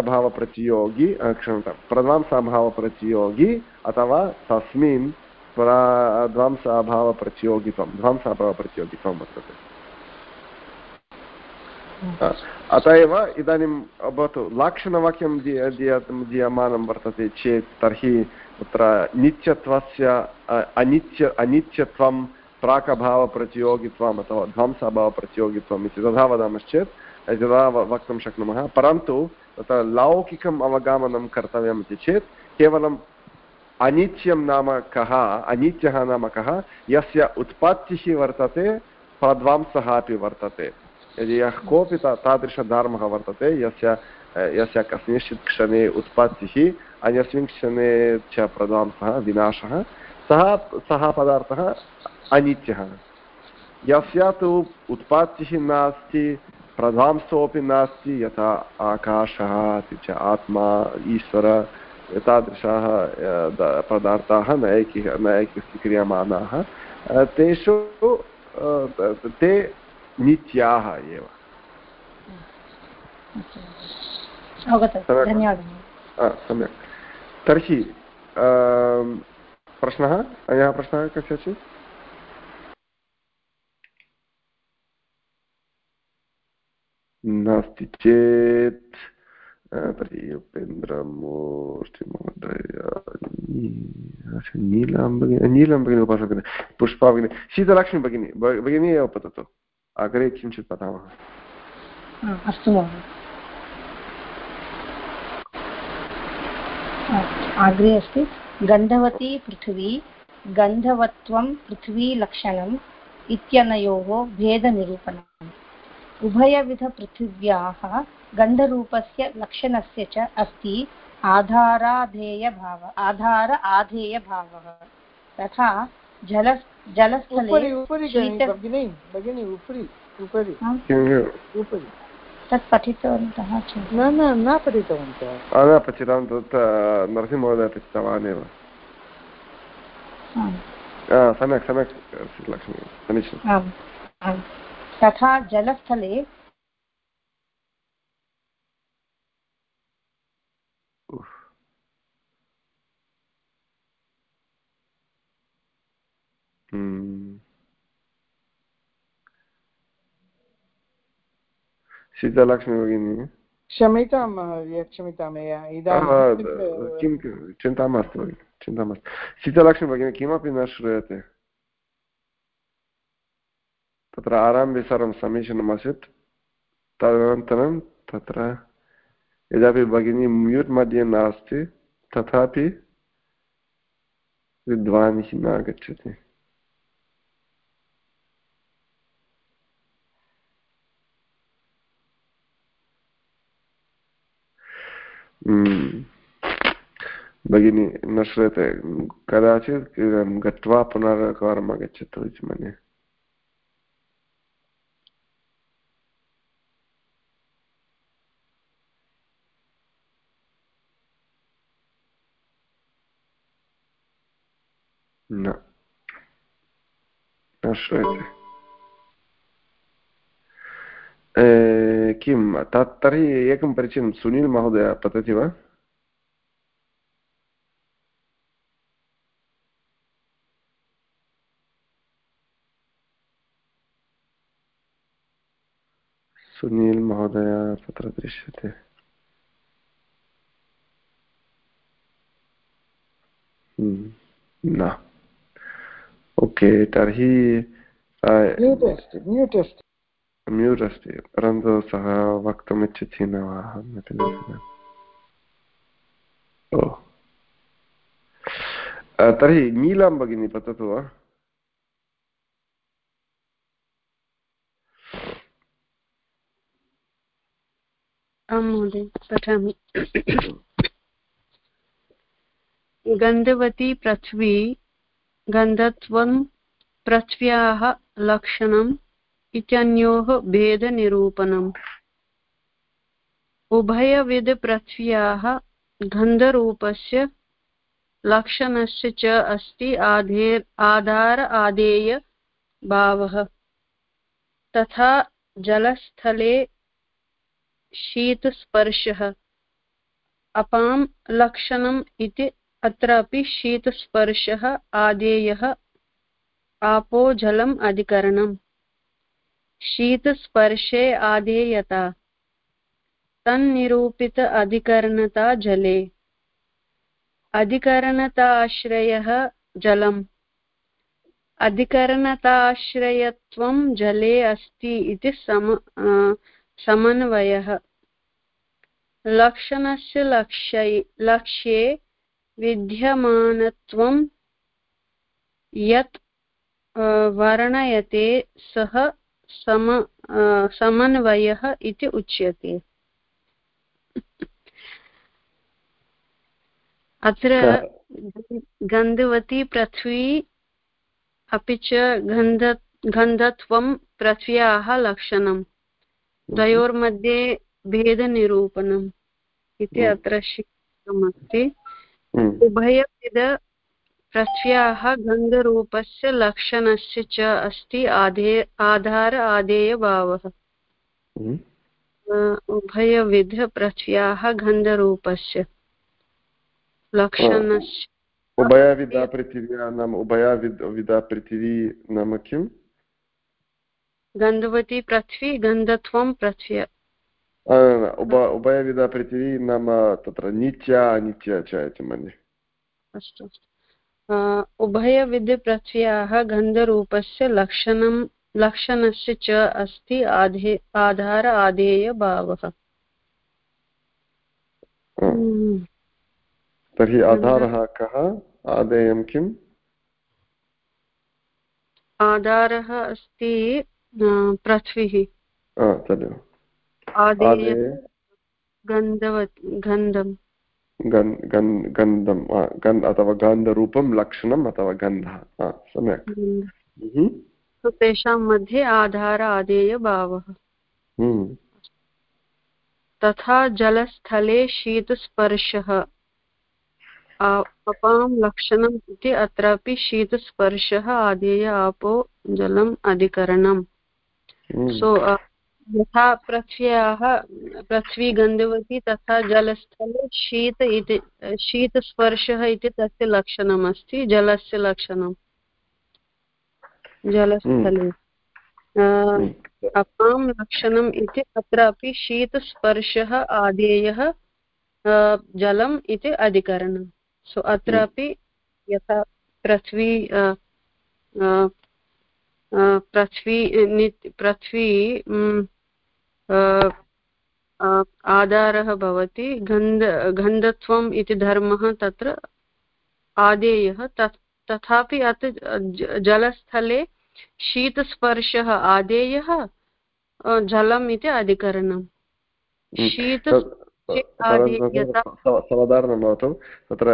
क्षम्यतां प्रध्वंसाभावप्रतियोगी अथवा तस्मिन् ध्वंसाभावप्रतियोगित्वं ध्वंसाभावप्रतियोगित्वं वर्तते। अत एव इदानीं, भवतु, लाक्षणवाक्यं दीयमानं वर्तते चेत् तर्हि तत्र नित्यत्वस्य अनित्य, अनित्यत्वं, प्राकभावप्रतियोगित्वम् अथवा ध्वंसाभावप्रतियोगित्वम् इति तथा वदामश्चेत् तदा वक्तुं शक्नुमः, परन्तु तत्र लौकिकम् अवगमनं कर्तव्यम् इति चेत् केवलं अनित्यं नाम कः, अनित्यः नाम कः, यस्य उत्पत्तिः वर्तते प्रध्वंसः अपि वर्तते। यः कोऽपि तादृशधर्मः वर्तते यस्य यस्य कस्मिंश्चित् क्षणे उत्पत्तिः अन्यस्मिन् क्षणे च प्रध्वंसः विनाशः सः सः पदार्थः अनित्यः यस्य तु उत्पत्तिः नास्ति प्रध्वंसोऽपि नास्ति यथा आकाशः अपि च आत्मा ईश्वर एतादृशाः पदार्थाः नैकिक नैकिक क्रियमाणाः तेषु ते नित्याः एव। सम्यक्। तर्हि प्रश्नः? अन्यः प्रश्नः कस्यचित्? नास्ति चेत् तर्हि उपेन्द्रमूर्तिमहोदय नीलां भगिनी नीलां भगिनी उपासकः पुष्पा भगिनी शीतलक्ष्मी भगिनी भगिनी एव पततु। अग्रे किञ्चित् पठामः।
अस्तु महोदय। अग्रे अस्ति। गन्धवती पृथिवी, गन्धवत्वं पृथ्वीलक्षणम् इत्यनयोः भेदनिरूपणम्। उभयविधपृथिव्याः गन्धरूपस्य लक्षणस्य च अस्ति आधाराधेयभाव, आधार आधेयभावः। तथा जल जलस्थले तत् पठितवन्तः
न न न पठितवन्तः
न पठितवान् तत् नरसिंहमहोदय पठितवान् एव सम्यक् सम्यक् लक्ष्मी समीचीनम्
तथा जलस्थले
सीतालक्ष्मी भगिनी।
क्षम्यतां महोदय क्षम्यतां
किं चिन्ता मास्तु भगिनि चिन्ता मास्तु। सीतालक्ष्मी भगिनी किमपि न श्रूयते। तत्र आरम्भे सर्वं समीचीनमासीत् तदनन्तरं तत्र यदापि भगिनी म्यूट् मध्ये नास्ति तथापि ध्वनिः न आगच्छति भगिनी न श्रूयते कदाचित् गत्वा पुनरेकवारम् आगच्छतु इति मन्ये। न। न श्रूयते किं तत् तर्हि एकं परिचयं सुनील् महोदय पतति वा सुनील् महोदय तत्र दृश्यते न ओके तर्हि म्यूट् अस्ति म्यूट् अस्ति म्यूट् अस्ति परन्तु सः वक्तुम् इच्छति न वा न जानामि ओ तर्हि नीलां भगिनी पततु वा
आं महोदय पठामि गन्धवती पृथ्वी गन्धत्वं पृथ्व्याः लक्षणं इत्यन्योः भेदनिरूपणम्। उभयविधपृथ्व्याः गन्धरूपस्य लक्षणस्य च अस्ति आधेर् आधार आदेय भावः। तथा जलस्थले शीतस्पर्शः। अपां लक्षणम् इति अत्रापि शीतस्पर्शः आदेयः आपो जलम् अधिकरणम्। शीतस्पर्शे आदेयता तन्निरूपित अधिकरणता जले। अधिकरणताश्रयः जलम्। अधिकरणताश्रयत्वं जले अस्ति इति सम समन्वयः। लक्षणस्य लक्ष्ये लक्ष्ये विद्यमानत्वं यत् वर्णयते सः सम समन्वयः इति उच्यते अत्र गन्धवती पृथ्वी अपि च गन्ध गन्धत्वं पृथ्व्याः लक्षणं द्वयोर्मध्ये भेदनिरूपणम् इति। अत्र शिक्षितमस्ति हम्म। उभयविध पृथ्व्याः गन्धरूपस्य लक्षणस्य च अस्ति आधे आधार आधेयभावः हम्म। उभयविधपृथ्व्याः गन्धरूपस्य लक्षणस्य
उभयविधा पृथिव्या नाम उभयविध पृथिवी नाम किम्?
गन्धवती पृथ्वी गन्धत्वं पृथ्वी।
उभ उभयविधा पृथिवी नाम तत्र नित्या अनित्या च इति मन्ये।
अस्तु अस्तु। उभयविधपृथ्व्याः गन्धरूपस्य लक्षणं लक्षणस्य च अस्ति आधे आधार आधेयभावः।
तर्हि आधारः कः? आदेयं किम्?
आधारः अस्ति पृथ्वीः।
तदेव।
गन्धं
गन्धं अथवा गन्धरूपं लक्षणम् अथवा गन्धः। सम्यक्।
तेषां मध्ये आधार आदेयभावः हम्म। तथा जलस्थले शीतस्पर्शः। अपां लक्षणम् इति अत्रापि शीतस्पर्शः आदेय आपो जलम् अधिकरणम्। सो हम्म। यथा पृथ्व्याः पृथ्वी गन्धवती तथा जलस्थले शीत इति शीतस्पर्शः इति तस्य लक्षणमस्ति जलस्य लक्षणम्। जलस्थले। हम्म। अपां लक्षणम् इति अत्रापि शीतस्पर्शः आदेयः जलम् इति अधिकरणम्। सो अत्रापि यथा पृथ्वी पृथ्वी पृथ्वी आधारः भवति गन्ध गन्धत्वम् इति धर्मः तत्र आदेयः तथापि अत्र जलस्थले शीतस्पर्शः आदेयः जलम् इति अधिकरणम्।
शीत सावधानं भवतु। तत्र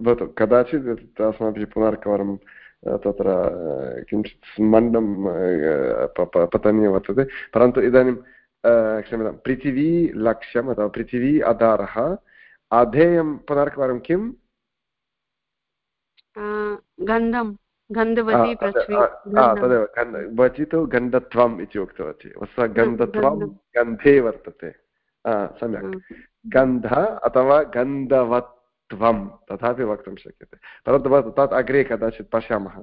भवतु कदाचित् अस्माभिः पुनरेकवारं तत्र किञ्चित् मण्डं पतनीयं वर्तते। परन्तु इदानीं क्षम्यतां पृथिवी लक्ष्यम् अथवा पृथिवी आधारः अधेयं पुनरेकवारं किम्
गन्धं
तदेव भवती तु गन्धत्वम् इति उक्तवती स गन्धत्वं गन्धे वर्तते सम्यक् गन्ध अथवा गन्धवत् त्वं तथापि वक्तुं शक्यते परन्तु तत् अग्रे कदाचित् पश्यामः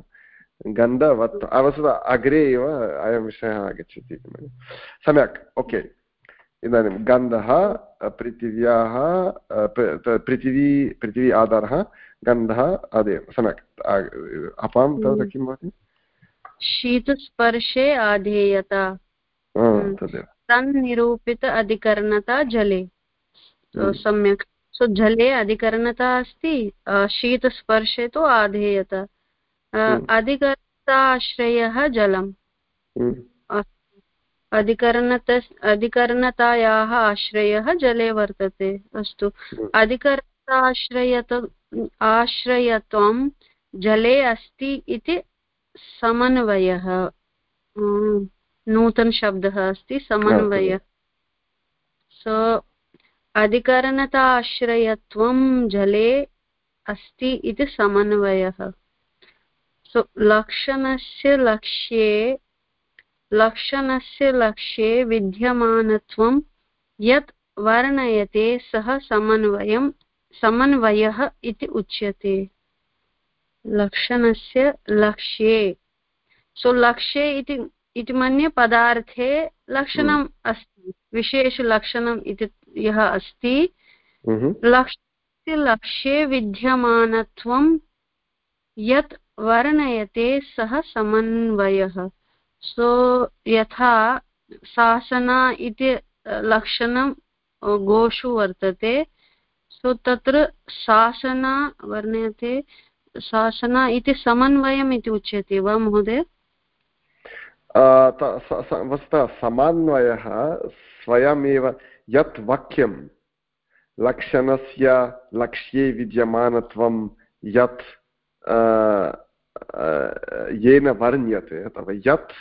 गन्धवत् वस्तुतः अग्रे एव अयं विषयः आगच्छति इति। मन्ये सम्यक् ओके। इदानीं गन्धः पृथिव्याः पृथिवी पृथिवी आधारः गन्धः आदेव सम्यक्। अपां तत्र किं भवति?
शीतस्पर्शे आधेयता।
तदेव।
तन्निरूपित अधिकरणता जले। सम्यक्। सो जले अधिकरणता अस्ति शीतस्पर्शे तु आधेयता। हम्म। अधिकरणताश्रयः जलम्। हम्म। अधिकरणत अधिकरणतायाः आश्रयः जले वर्तते। अस्तु। हम्म। अधिकरणताश्रयत आश्रयत्वं जले अस्ति इति समन्वयः। नूतनशब्दः अस्ति समन्वयः। सो अधिकरणताश्रयत्वं जले अस्ति इति समन्वयः। सो लक्षणस्य लक्ष्ये लक्षणस्य लक्ष्ये विद्यमानत्वं यत् वर्णयते सः समन्वयं समन्वयः इति उच्यते लक्षणस्य लक्ष्ये सो लक्ष्ये इति इति मन्ये पदार्थे लक्षणं हम्म। अस्ति विशेषलक्षणम् इति यः अस्ति हम्म। लक्ष्यस्य लक्ष्ये विद्यमानत्वं यत् वर्णयते सः समन्वयः। सो, यथा शासना इति लक्षणं गोषु वर्तते, सो तत्र शासना वर्ण्यते, शासना इति समन्वयम् इति उच्यते वा महोदय?
वस्तुतः समन्वयः स्वयमेव यत् वाक्यं, लक्षणस्य लक्ष्ये विद्यमानत्वं यत् येन वर्ण्यते अथवा यत्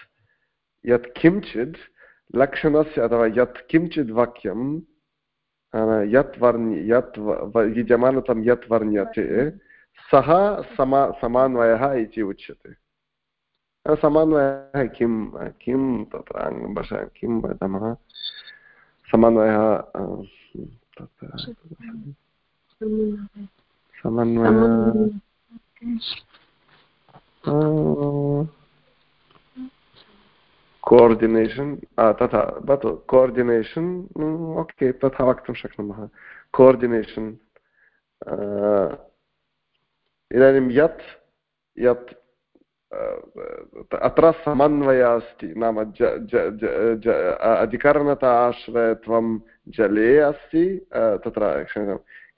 यत् किञ्चित् लक्षणस्य अथवा यत् किञ्चित् वाक्यं यत् वर्ण्य यत् विद्यमानत्वं यत् वर्ण्यते सः समा समान्वयः इति उच्यते समन्वयः किं किं तत्र आङ्ग्लभाषा किं वदामः समन्वयः समन्वयः कोर्डिनेशन् तथा भवतु कोर्डिनेशन् ओके तथा वक्तुं शक्नुमः कोर्डिनेशन् इदानीं यत् यत् अत्र समन्वयः अस्ति नाम अधिकरणता आश्रयत्वं जले अस्ति तत्र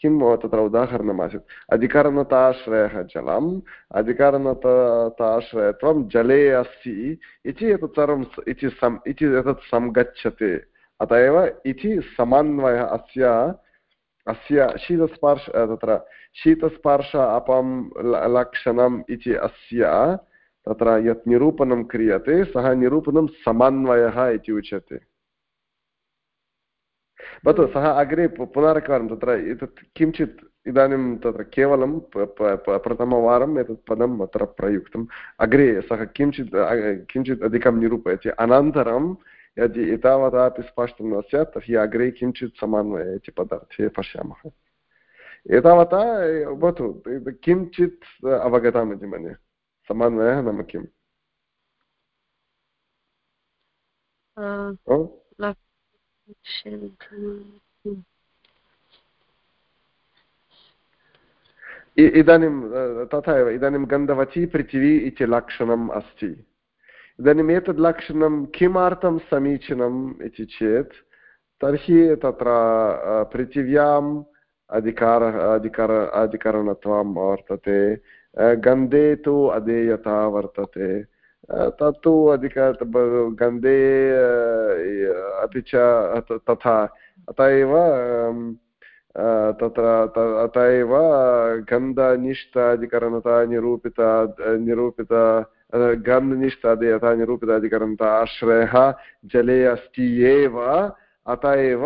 किं तत्र उदाहरणमासीत्? अधिकरणताश्रयः जलम्, अधिकरणताश्रयत्वं जले अस्ति इति एतत् सर्वम् इति सम् इति एतत् सङ्गच्छते। अत एव इति समन्वयः अस्य अस्य शीतस्पर्श तत्र शीतस्पर्श अपं लक्षणम् इति अस्य तत्र यत् निरूपणं क्रियते, सः निरूपणं समन्वयः इति उच्यते। भवतु सः अग्रे पुनरेकवारं तत्र एतत् किञ्चित् इदानीं तत्र केवलं प्रथमवारम् एतत् पदम् अत्र प्रयुक्तम्। अग्रे सः किञ्चित् किञ्चित् अधिकं निरूपयति। अनन्तरं यदि एतावतापि स्पष्टं न स्यात् तर्हि अग्रे किञ्चित् समन्वय इति पदार्थे पश्यामः। एतावता भवतु किञ्चित् अवगतम् इति मन्ये समन्वयः नाम किम्? इदानीं तथा एव इदानीं गन्धवती पृथिवी इति लक्षणम् अस्ति इदानीम् एतद् लक्षणं किमर्थं समीचीनम् इति चेत् तर्हि तत्र पृथिव्याम् अधिकारः अधिकार अधिकरणत्वं वर्तते गन्धे तु अधेयता वर्तते तत्तु अधिक गन्धे अपि च तथा। अत एव तत्र अत एव गन्धनिष्ठ अधिकरणता निरूपिता निरूपित गन्धनिष्ठ अधेयता निरूपित अधिकरणता आश्रयः जले अस्ति एव। अत एव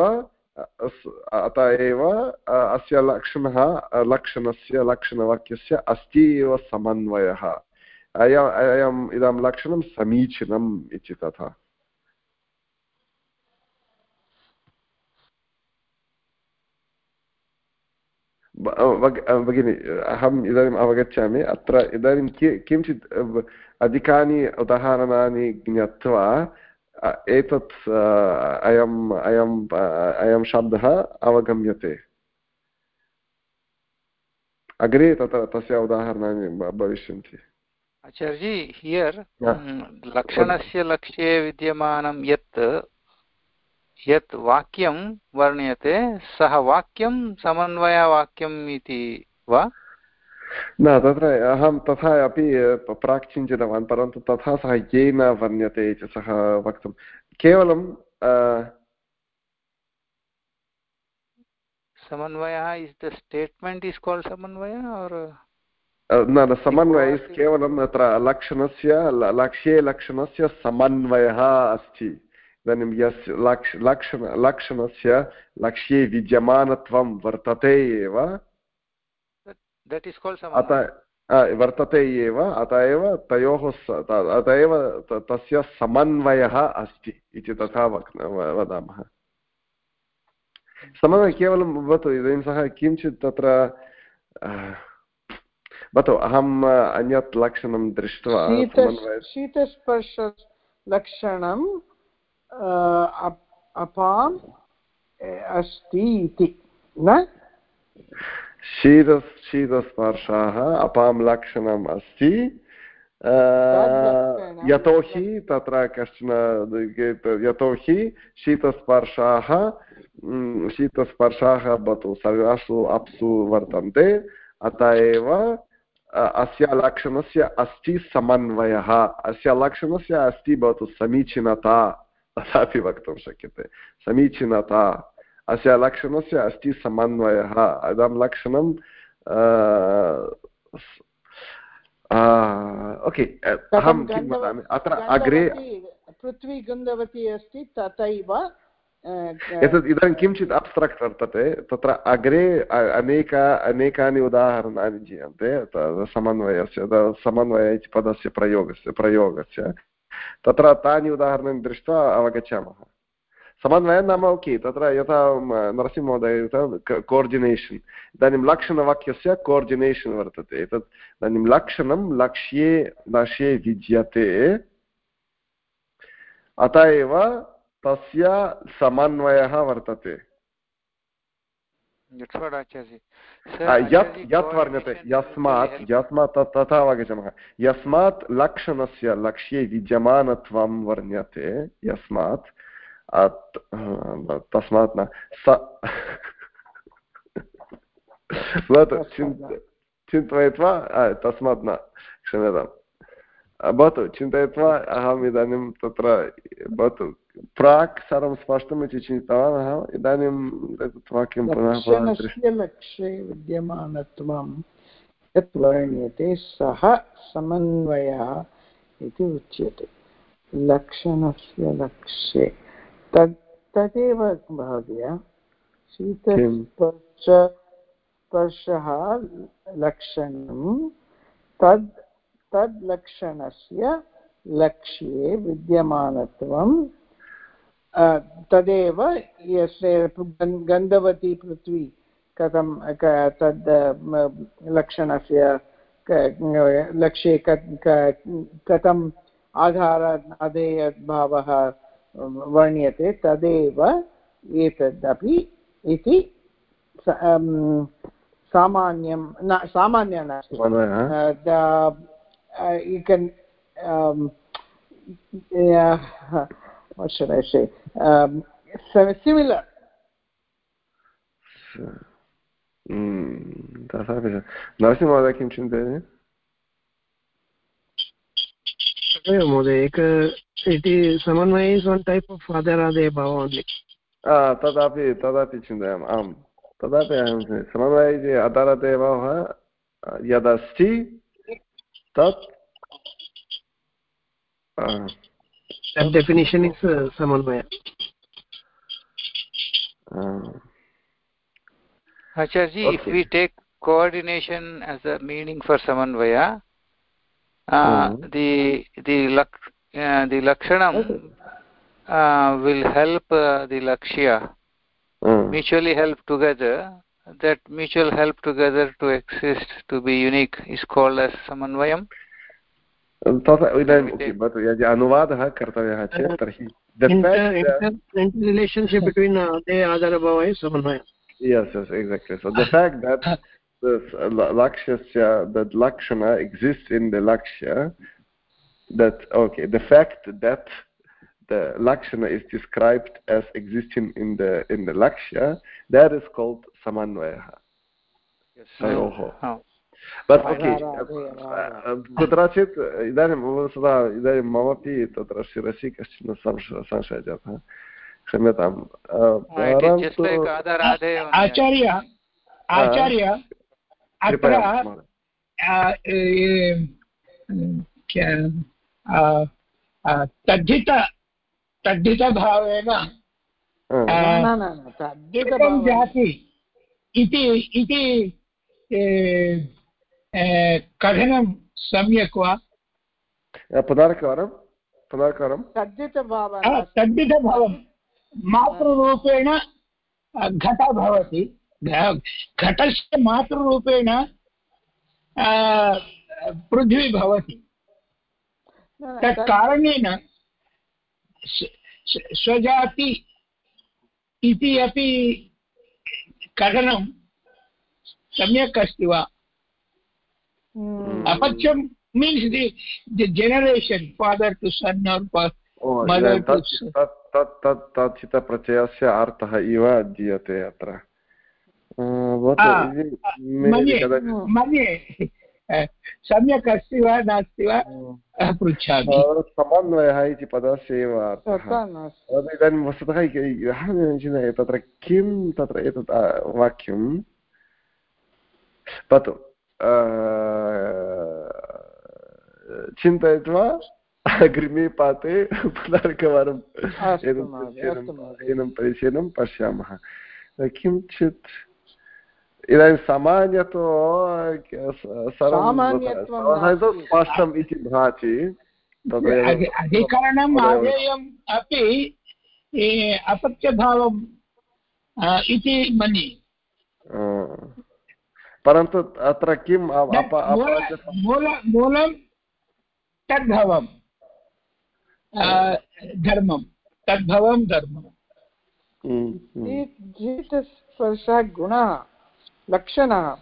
अत एव अस्य लक्षणः, लक्षणस्य, लक्षणवाक्यस्य अस्ति एव समन्वयः। अयम् इदं लक्षणं समीचीनम् इति तथा भगिनि अहम् इदानीम् अवगच्छामि अत्र इदानीं किञ्चित् अधिकानि उदाहरणानि ज्ञात्वा एतत् अयम् अयम् अयं शब्दः अवगम्यते अग्रे तत्र तस्य उदाहरणानि भविष्यन्ति
आचार्यजी हियर् लक्षणस्य लक्ष्ये विद्यमानं यत् यत् वाक्यं वर्ण्यते सः वाक्यं समन्वयवाक्यम् इति वा?
न तत्र अहं तथा अपि प्राक् चिन्तितवान् परन्तु तथा सः येन वर्ण्यते इति सः वक्तुं केवलं
समन्वयः is the statement is called समन्वय और्
न न समन्वय इस् केवलं तत्र लक्षणस्य लक्ष्ये लक्षणस्य समन्वयः अस्ति. इदानीं यस्य लक्ष लक्षण लक्षणस्य लक्ष्ये विद्यमानत्वं वर्तते एव. अत वर्तते एव अत एव तयोः अत एव तस्य समन्वयः अस्ति इति तथा वक् वदामः. समन्वयः केवलं भवतु इदानीं सः किञ्चित् तत्र भवतु अहम् अन्यत् लक्षणं दृष्ट्वा
शीतस्पर्शलक्षणं अपाम् अस्ति इति न
शीत शीतस्पर्शाः अपां लक्षणम् अस्ति यतोहि तत्र कश्चन यतोहि शीतस्पर्शाः शीतस्पर्शाः भवतु सर्वासु अप्सु वर्तन्ते अत एव अस्य लक्षणस्य अस्ति समन्वयः अस्य लक्षणस्य अस्ति भवतु समीचीनता तथापि वक्तुं शक्यते। समीचीनता अस्य लक्षणस्य अस्ति समन्वयः इदं लक्षणं ओके अहं किं वदामि? अत्र अग्रे
पृथ्वी गन्धवती अस्ति तथैव
एतत् इदानीं किञ्चित् अब्स्ट्रक्ट् वर्तते तत्र अग्रे अनेक अनेकानि उदाहरणानि जीयन्ते समन्वयस्य समन्वय इति पदस्य प्रयोगस्य प्रयोगस्य तत्र तानि उदाहरणानि दृष्ट्वा अवगच्छामः समन्वयः नाम ओके तत्र यथा नरसिंहमहोदय कोर्डिनेशन् इदानीं लक्षणवाक्यस्य कोर्डिनेशन् वर्तते एतत् इदानीं लक्षणं लक्ष्ये लक्ष्ये विद्यते अत एव तस्य समन्वयः वर्तते। यत् यत् वर्ण्यते यस्मात् यस्मात् तथा अवगच्छामः यस्मात् लक्षणस्य लक्ष्ये विद्यमानत्वं वर्ण्यते यस्मात् तस्मात् न। स भवतु चिन्तयित्वा तस्मात् न। क्षम्यतां भवतु चिन्तयित्वा अहम् इदानीं तत्र भवतु। प्राक् सर्वं स्पष्टम् इति चिन्तितवान् अहम् इदानीं वाक्यं पुनः
लक्ष्ये विद्यमानत्वं यत् वर्ण्यते सः समन्वयः इति उच्यते लक्षणस्य लक्ष्ये तद् तदेव महोदय शीतस्पर्श स्पर्शः लक्षणं तद् तद् लक्षणस्य लक्ष्ये विद्यमानत्वं तदेव यस्य गन्धवती पृथ्वी कथं तद् लक्षणस्य लक्ष्ये कथम् आधार अधेयभावः वर्ण्यते तदेव एतदपि इति सामान्यं न सामान्यं नास्ति what should I say? Um, similar.
तथापि नरसिंहमहोदय किं चिन्तयति
तदेव महोदय एक इति समन्वय इस् वन् टैप् आफ् आदरादय भाव ओन्लि
तदापि तदापि चिन्तयामः आम् तदापि अहं समन्वय इति आदरादय भावः यदस्ति तत्
that definition is uh, samanvaya
uh, Acharji, okay. if we take coordination as a meaning for samanvaya uh, mm. the the lak uh, the lakshanam uh, will help uh, the lakshya mm. mutually help together that mutual help together to exist to be unique is called as samanvayam
तथा इदानीं भवतु यदि अनुवादः कर्तव्यः चेत् तर्हि
relationship between uh, the adharabhava samanvaya
yes yes exactly so the fact that this lakshya that lakshana exists in the lakshya that okay the fact that the lakshana is described as existing in the in the lakshya that is called samanvaya yes oh. But okay कुत्रचित् इदानीं सदा इदानीं ममपि तत्र शिरसि कश्चन संशयः जातः क्षम्यताम्
आचार्य आचार्य अत्र तद्धित तद्धितभावेन जाति इति इति कथनं सम्यक् वा?
पुनरेकवारं पुनरेकवारं
तद्धितभावः तद्धितभावं। मातृरूपेण घट भवति। घटस्य मातृरूपेण पृथ्वी भवति। तत् कारणेन स्वजाति इति अपि कथनं सम्यक् अस्ति वा? The generation father to son or mother
to तत् प्रत्ययस्य अर्थः इव दीयते अत्र
मन्ये सम्यक् अस्ति वा नास्ति वा पृच्छामि
समन्वयः इति पदस्य एव इदानीं वस्तुतः चिन्तय तत्र किं तत्र एतत् वाक्यं पतु चिन्तयित्वा अग्रिमे पाते पुनरेकवारं एनं परिशीलनं पश्यामः। किञ्चित् इदानीं सामान्यतो स्पष्टम् इति भाति।
अधिकरणम् आदेयम् अपि अपत्यभावम् इति मन्ये।
परन्तु अत्र किम्
मूलं तद्भवं। धर्मं। तद्भवं धर्मम्
स्पर्शः गुणः लक्षणः।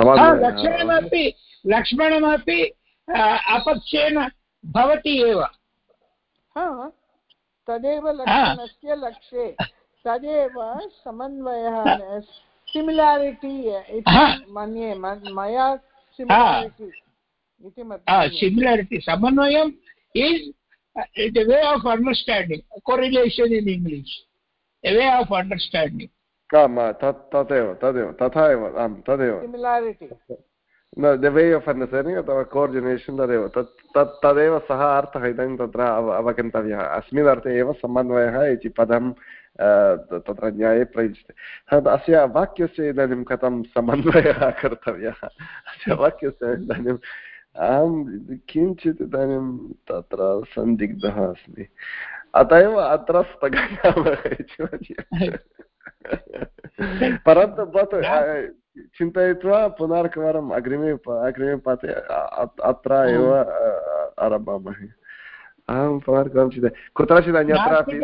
लक्षणमपि लक्ष्मणमपि अपक्षेण भवति एव।
तदेव लक्षणस्य लक्ष्ये तदेव समन्वयः सिमिलारिटि इति मन्ये मया सिमिलारिटि
इति similarity समन्वयम् is way of understanding correlation in english a way of understanding.
तदेव तदेव तथा एव आम् तदेव। द वे आफ् अण्डर्स्टाण्डिङ्ग् अथवा कोर्डिनेशन् तदेव तत् तत् तदेव सः अर्थः इदानीं तत्र अव अवगन्तव्यः। अस्मिन् अर्थे एव समन्वयः इति पदं तत्र न्याये प्रयुज्यते अस्य वाक्यस्य इदानीं कथं समन्वयः कर्तव्यः अस्य वाक्यस्य इदानीम् अहं किञ्चित् इदानीं तत्र सन्दिग्धः अस्मि अत एव अत्र परन्तु भवतु चिन्तयित्वा पुनरेकवारम् अग्रिमे अग्रिमे पाठे अत्र एव आरभामहे अहं पुनरेकवारं चिन्तय कुत्रचित् अन्यत्रापि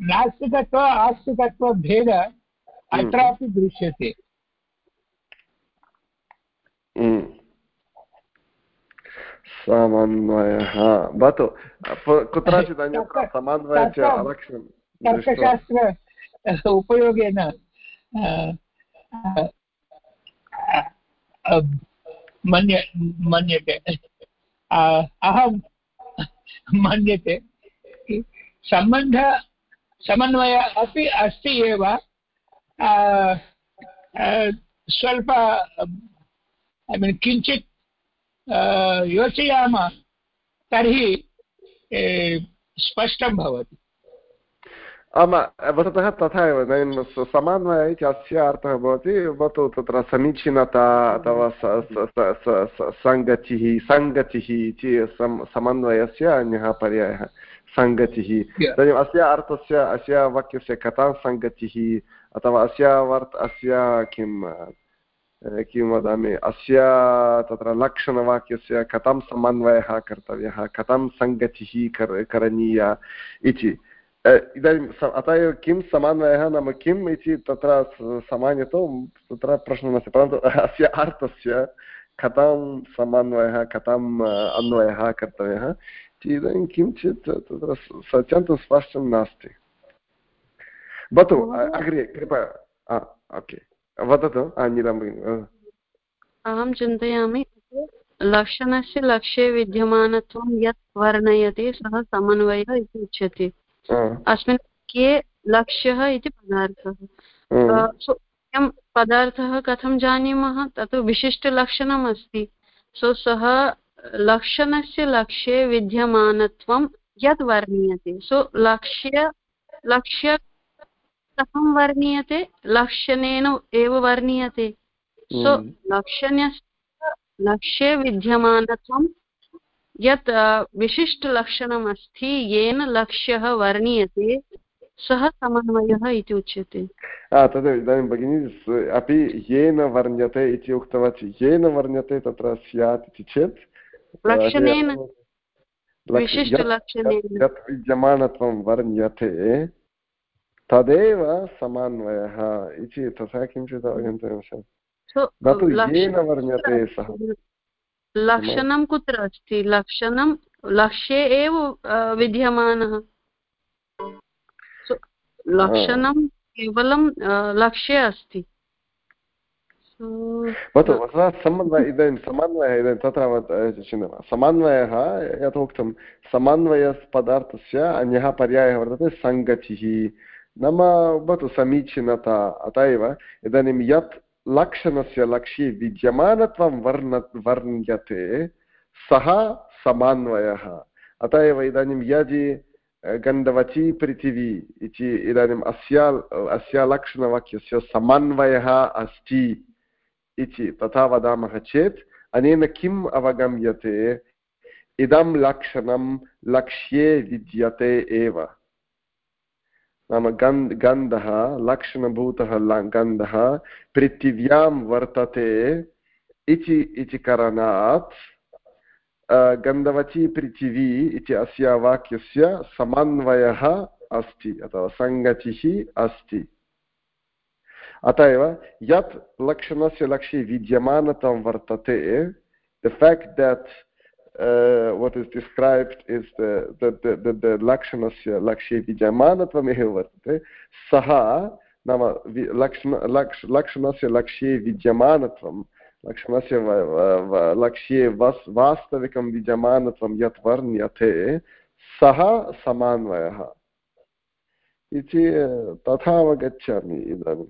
नास्तिकत्व आस्तिकत्वभेद अत्रापि दृश्यते।
समन्वयः। भवतु कुत्रचित् अन्यत्र समन्वयस्य
तर्कशास्त्र उपयोगेन मन्य मन्यते। अहं मन्यते सम्बन्ध समन्वय अपि अस्ति एव स्वल्प ऐ मीन् किञ्चित् योजयामः तर्हि स्पष्टं भवति।
आम वस्तुतः तथा एव इदानीं समान्वय इति अस्य अर्थः भवति, भवतु तत्र समीचीनता अथवा सङ्गतिः सङ्गतिः इति समन्वयस्य अन्यः पर्यायः। सङ्गतिः। इदानीम् अस्य अर्थस्य अस्य वाक्यस्य कथा सङ्गतिः अथवा अस्य वर्त् अस्य किं किं वदामि अस्य तत्र लक्षणवाक्यस्य कथं समन्वयः कर्तव्यः कथं सङ्गतिः कर करणीया इति। इदानीम् अतः एव किं समन्वयः नाम किम् इति तत्र सामान्यतो तत्र प्रश्नः नास्ति। परन्तु अस्य अर्थस्य कथं समन्वयः कथम् अन्वयः कर्तव्यः इदानीं किञ्चित् तत्र अत्यन्तं स्पष्टं नास्ति भवतु अग्रे कृपया ओके वदतु नीलं भगिनि
अहं चिन्तयामि लक्षणस्य लक्ष्ये विद्यमानत्वं यत् वर्णयति सः समन्वयः इति उच्यते। अस्मिन् के लक्ष्यः इति पदार्थः। अयं पदार्थः कथं जानीमः? तत् विशिष्टलक्षणम् अस्ति सो सः लक्षणस्य लक्ष्ये विद्यमानत्वं यत् वर्णीयते। सो लक्ष्य लक्ष्य कथं वर्णीयते? लक्षणेन एव वर्णीयते। सो हम्म। लक्षण्यस्य लक्ष्ये विद्यमानत्वं यत् विशिष्टलक्षणम् अस्ति येन लक्ष्यः वर्णीयते सः समन्वयः इति उच्यते।
तदेव इदानीं भगिनी अपि येन वर्ण्यते इति उक्तवती येन वर्ण्यते तत्र स्यात् इति चेत् यत् विद्यमानत्वं वर्ण्यते तदेव समन्वयः इति तथा किञ्चित् अवगन्तव्यं येन वर्ण्यते सः
लक्षणं कुत्र अस्ति लक्षणं लक्ष्ये एव विद्यमानः लक्षणं केवलं लक्ष्ये अस्ति
भवतु समन्वय इदानीं समन्वयः इदानीं तत्र समन्वयः यथोक्तं समन्वयपदार्थस्य अन्यः पर्यायः वर्तते सङ्गतिः नाम भवतु समीचीनता अत एव इदानीं यत् लक्षणस्य लक्ष्ये विद्यमानत्वं वर्ण वर्ण्यते सः समान्वयः अत एव इदानीं यदि गन्धवती पृथिवी इति इदानीम् अस्या अस्य लक्षणवाक्यस्य समन्वयः अस्ति इति तथा वदामः चेत् अनेन किम् अवगम्यते इदं लक्षणं लक्ष्ये विद्यते एव नाम गन्ध गन्धः लक्षणभूतः गन्धः पृथिव्यां वर्तते इति इति करणात् गन्धवती पृथिवी इति अस्य वाक्यस्य समन्वयः अस्ति अथवा सङ्गतिः अस्ति अत एव यत् लक्षणस्य लक्ष्ये विद्यमानतं वर्तते the fact that the, the, the, the, the lakshanasya lakshye vijamanatvamev vartate saha नाम लक्षण लक्ष लक्षणस्य लक्ष्ये विद्यमानत्वं लक्षणस्य लक्ष्ये वस् वास्तविकं विद्यमानत्वं यत् वर्ण्यते सः समान्वयः इति तथा अवगच्छामि इदानीं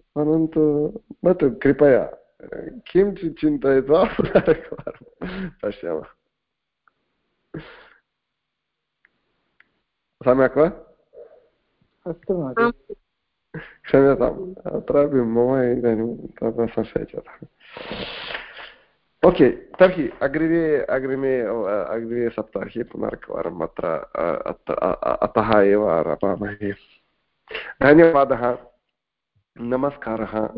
परन्तु भवतु कृपया किञ्चित् चिन्तयित्वा पुनरेकवारं पश्यामः। सम्यक् वा?
अस्तु
क्षम्यताम् अत्रापि मम इदानीं तत्र संशयः जातः। ओके तर्हि अग्रिमे अग्रिमे अग्रिमे सप्ताहे पुनरेकवारम् अत्र अतः एव आरभामहे। धन्यवादः। नमस्कारः।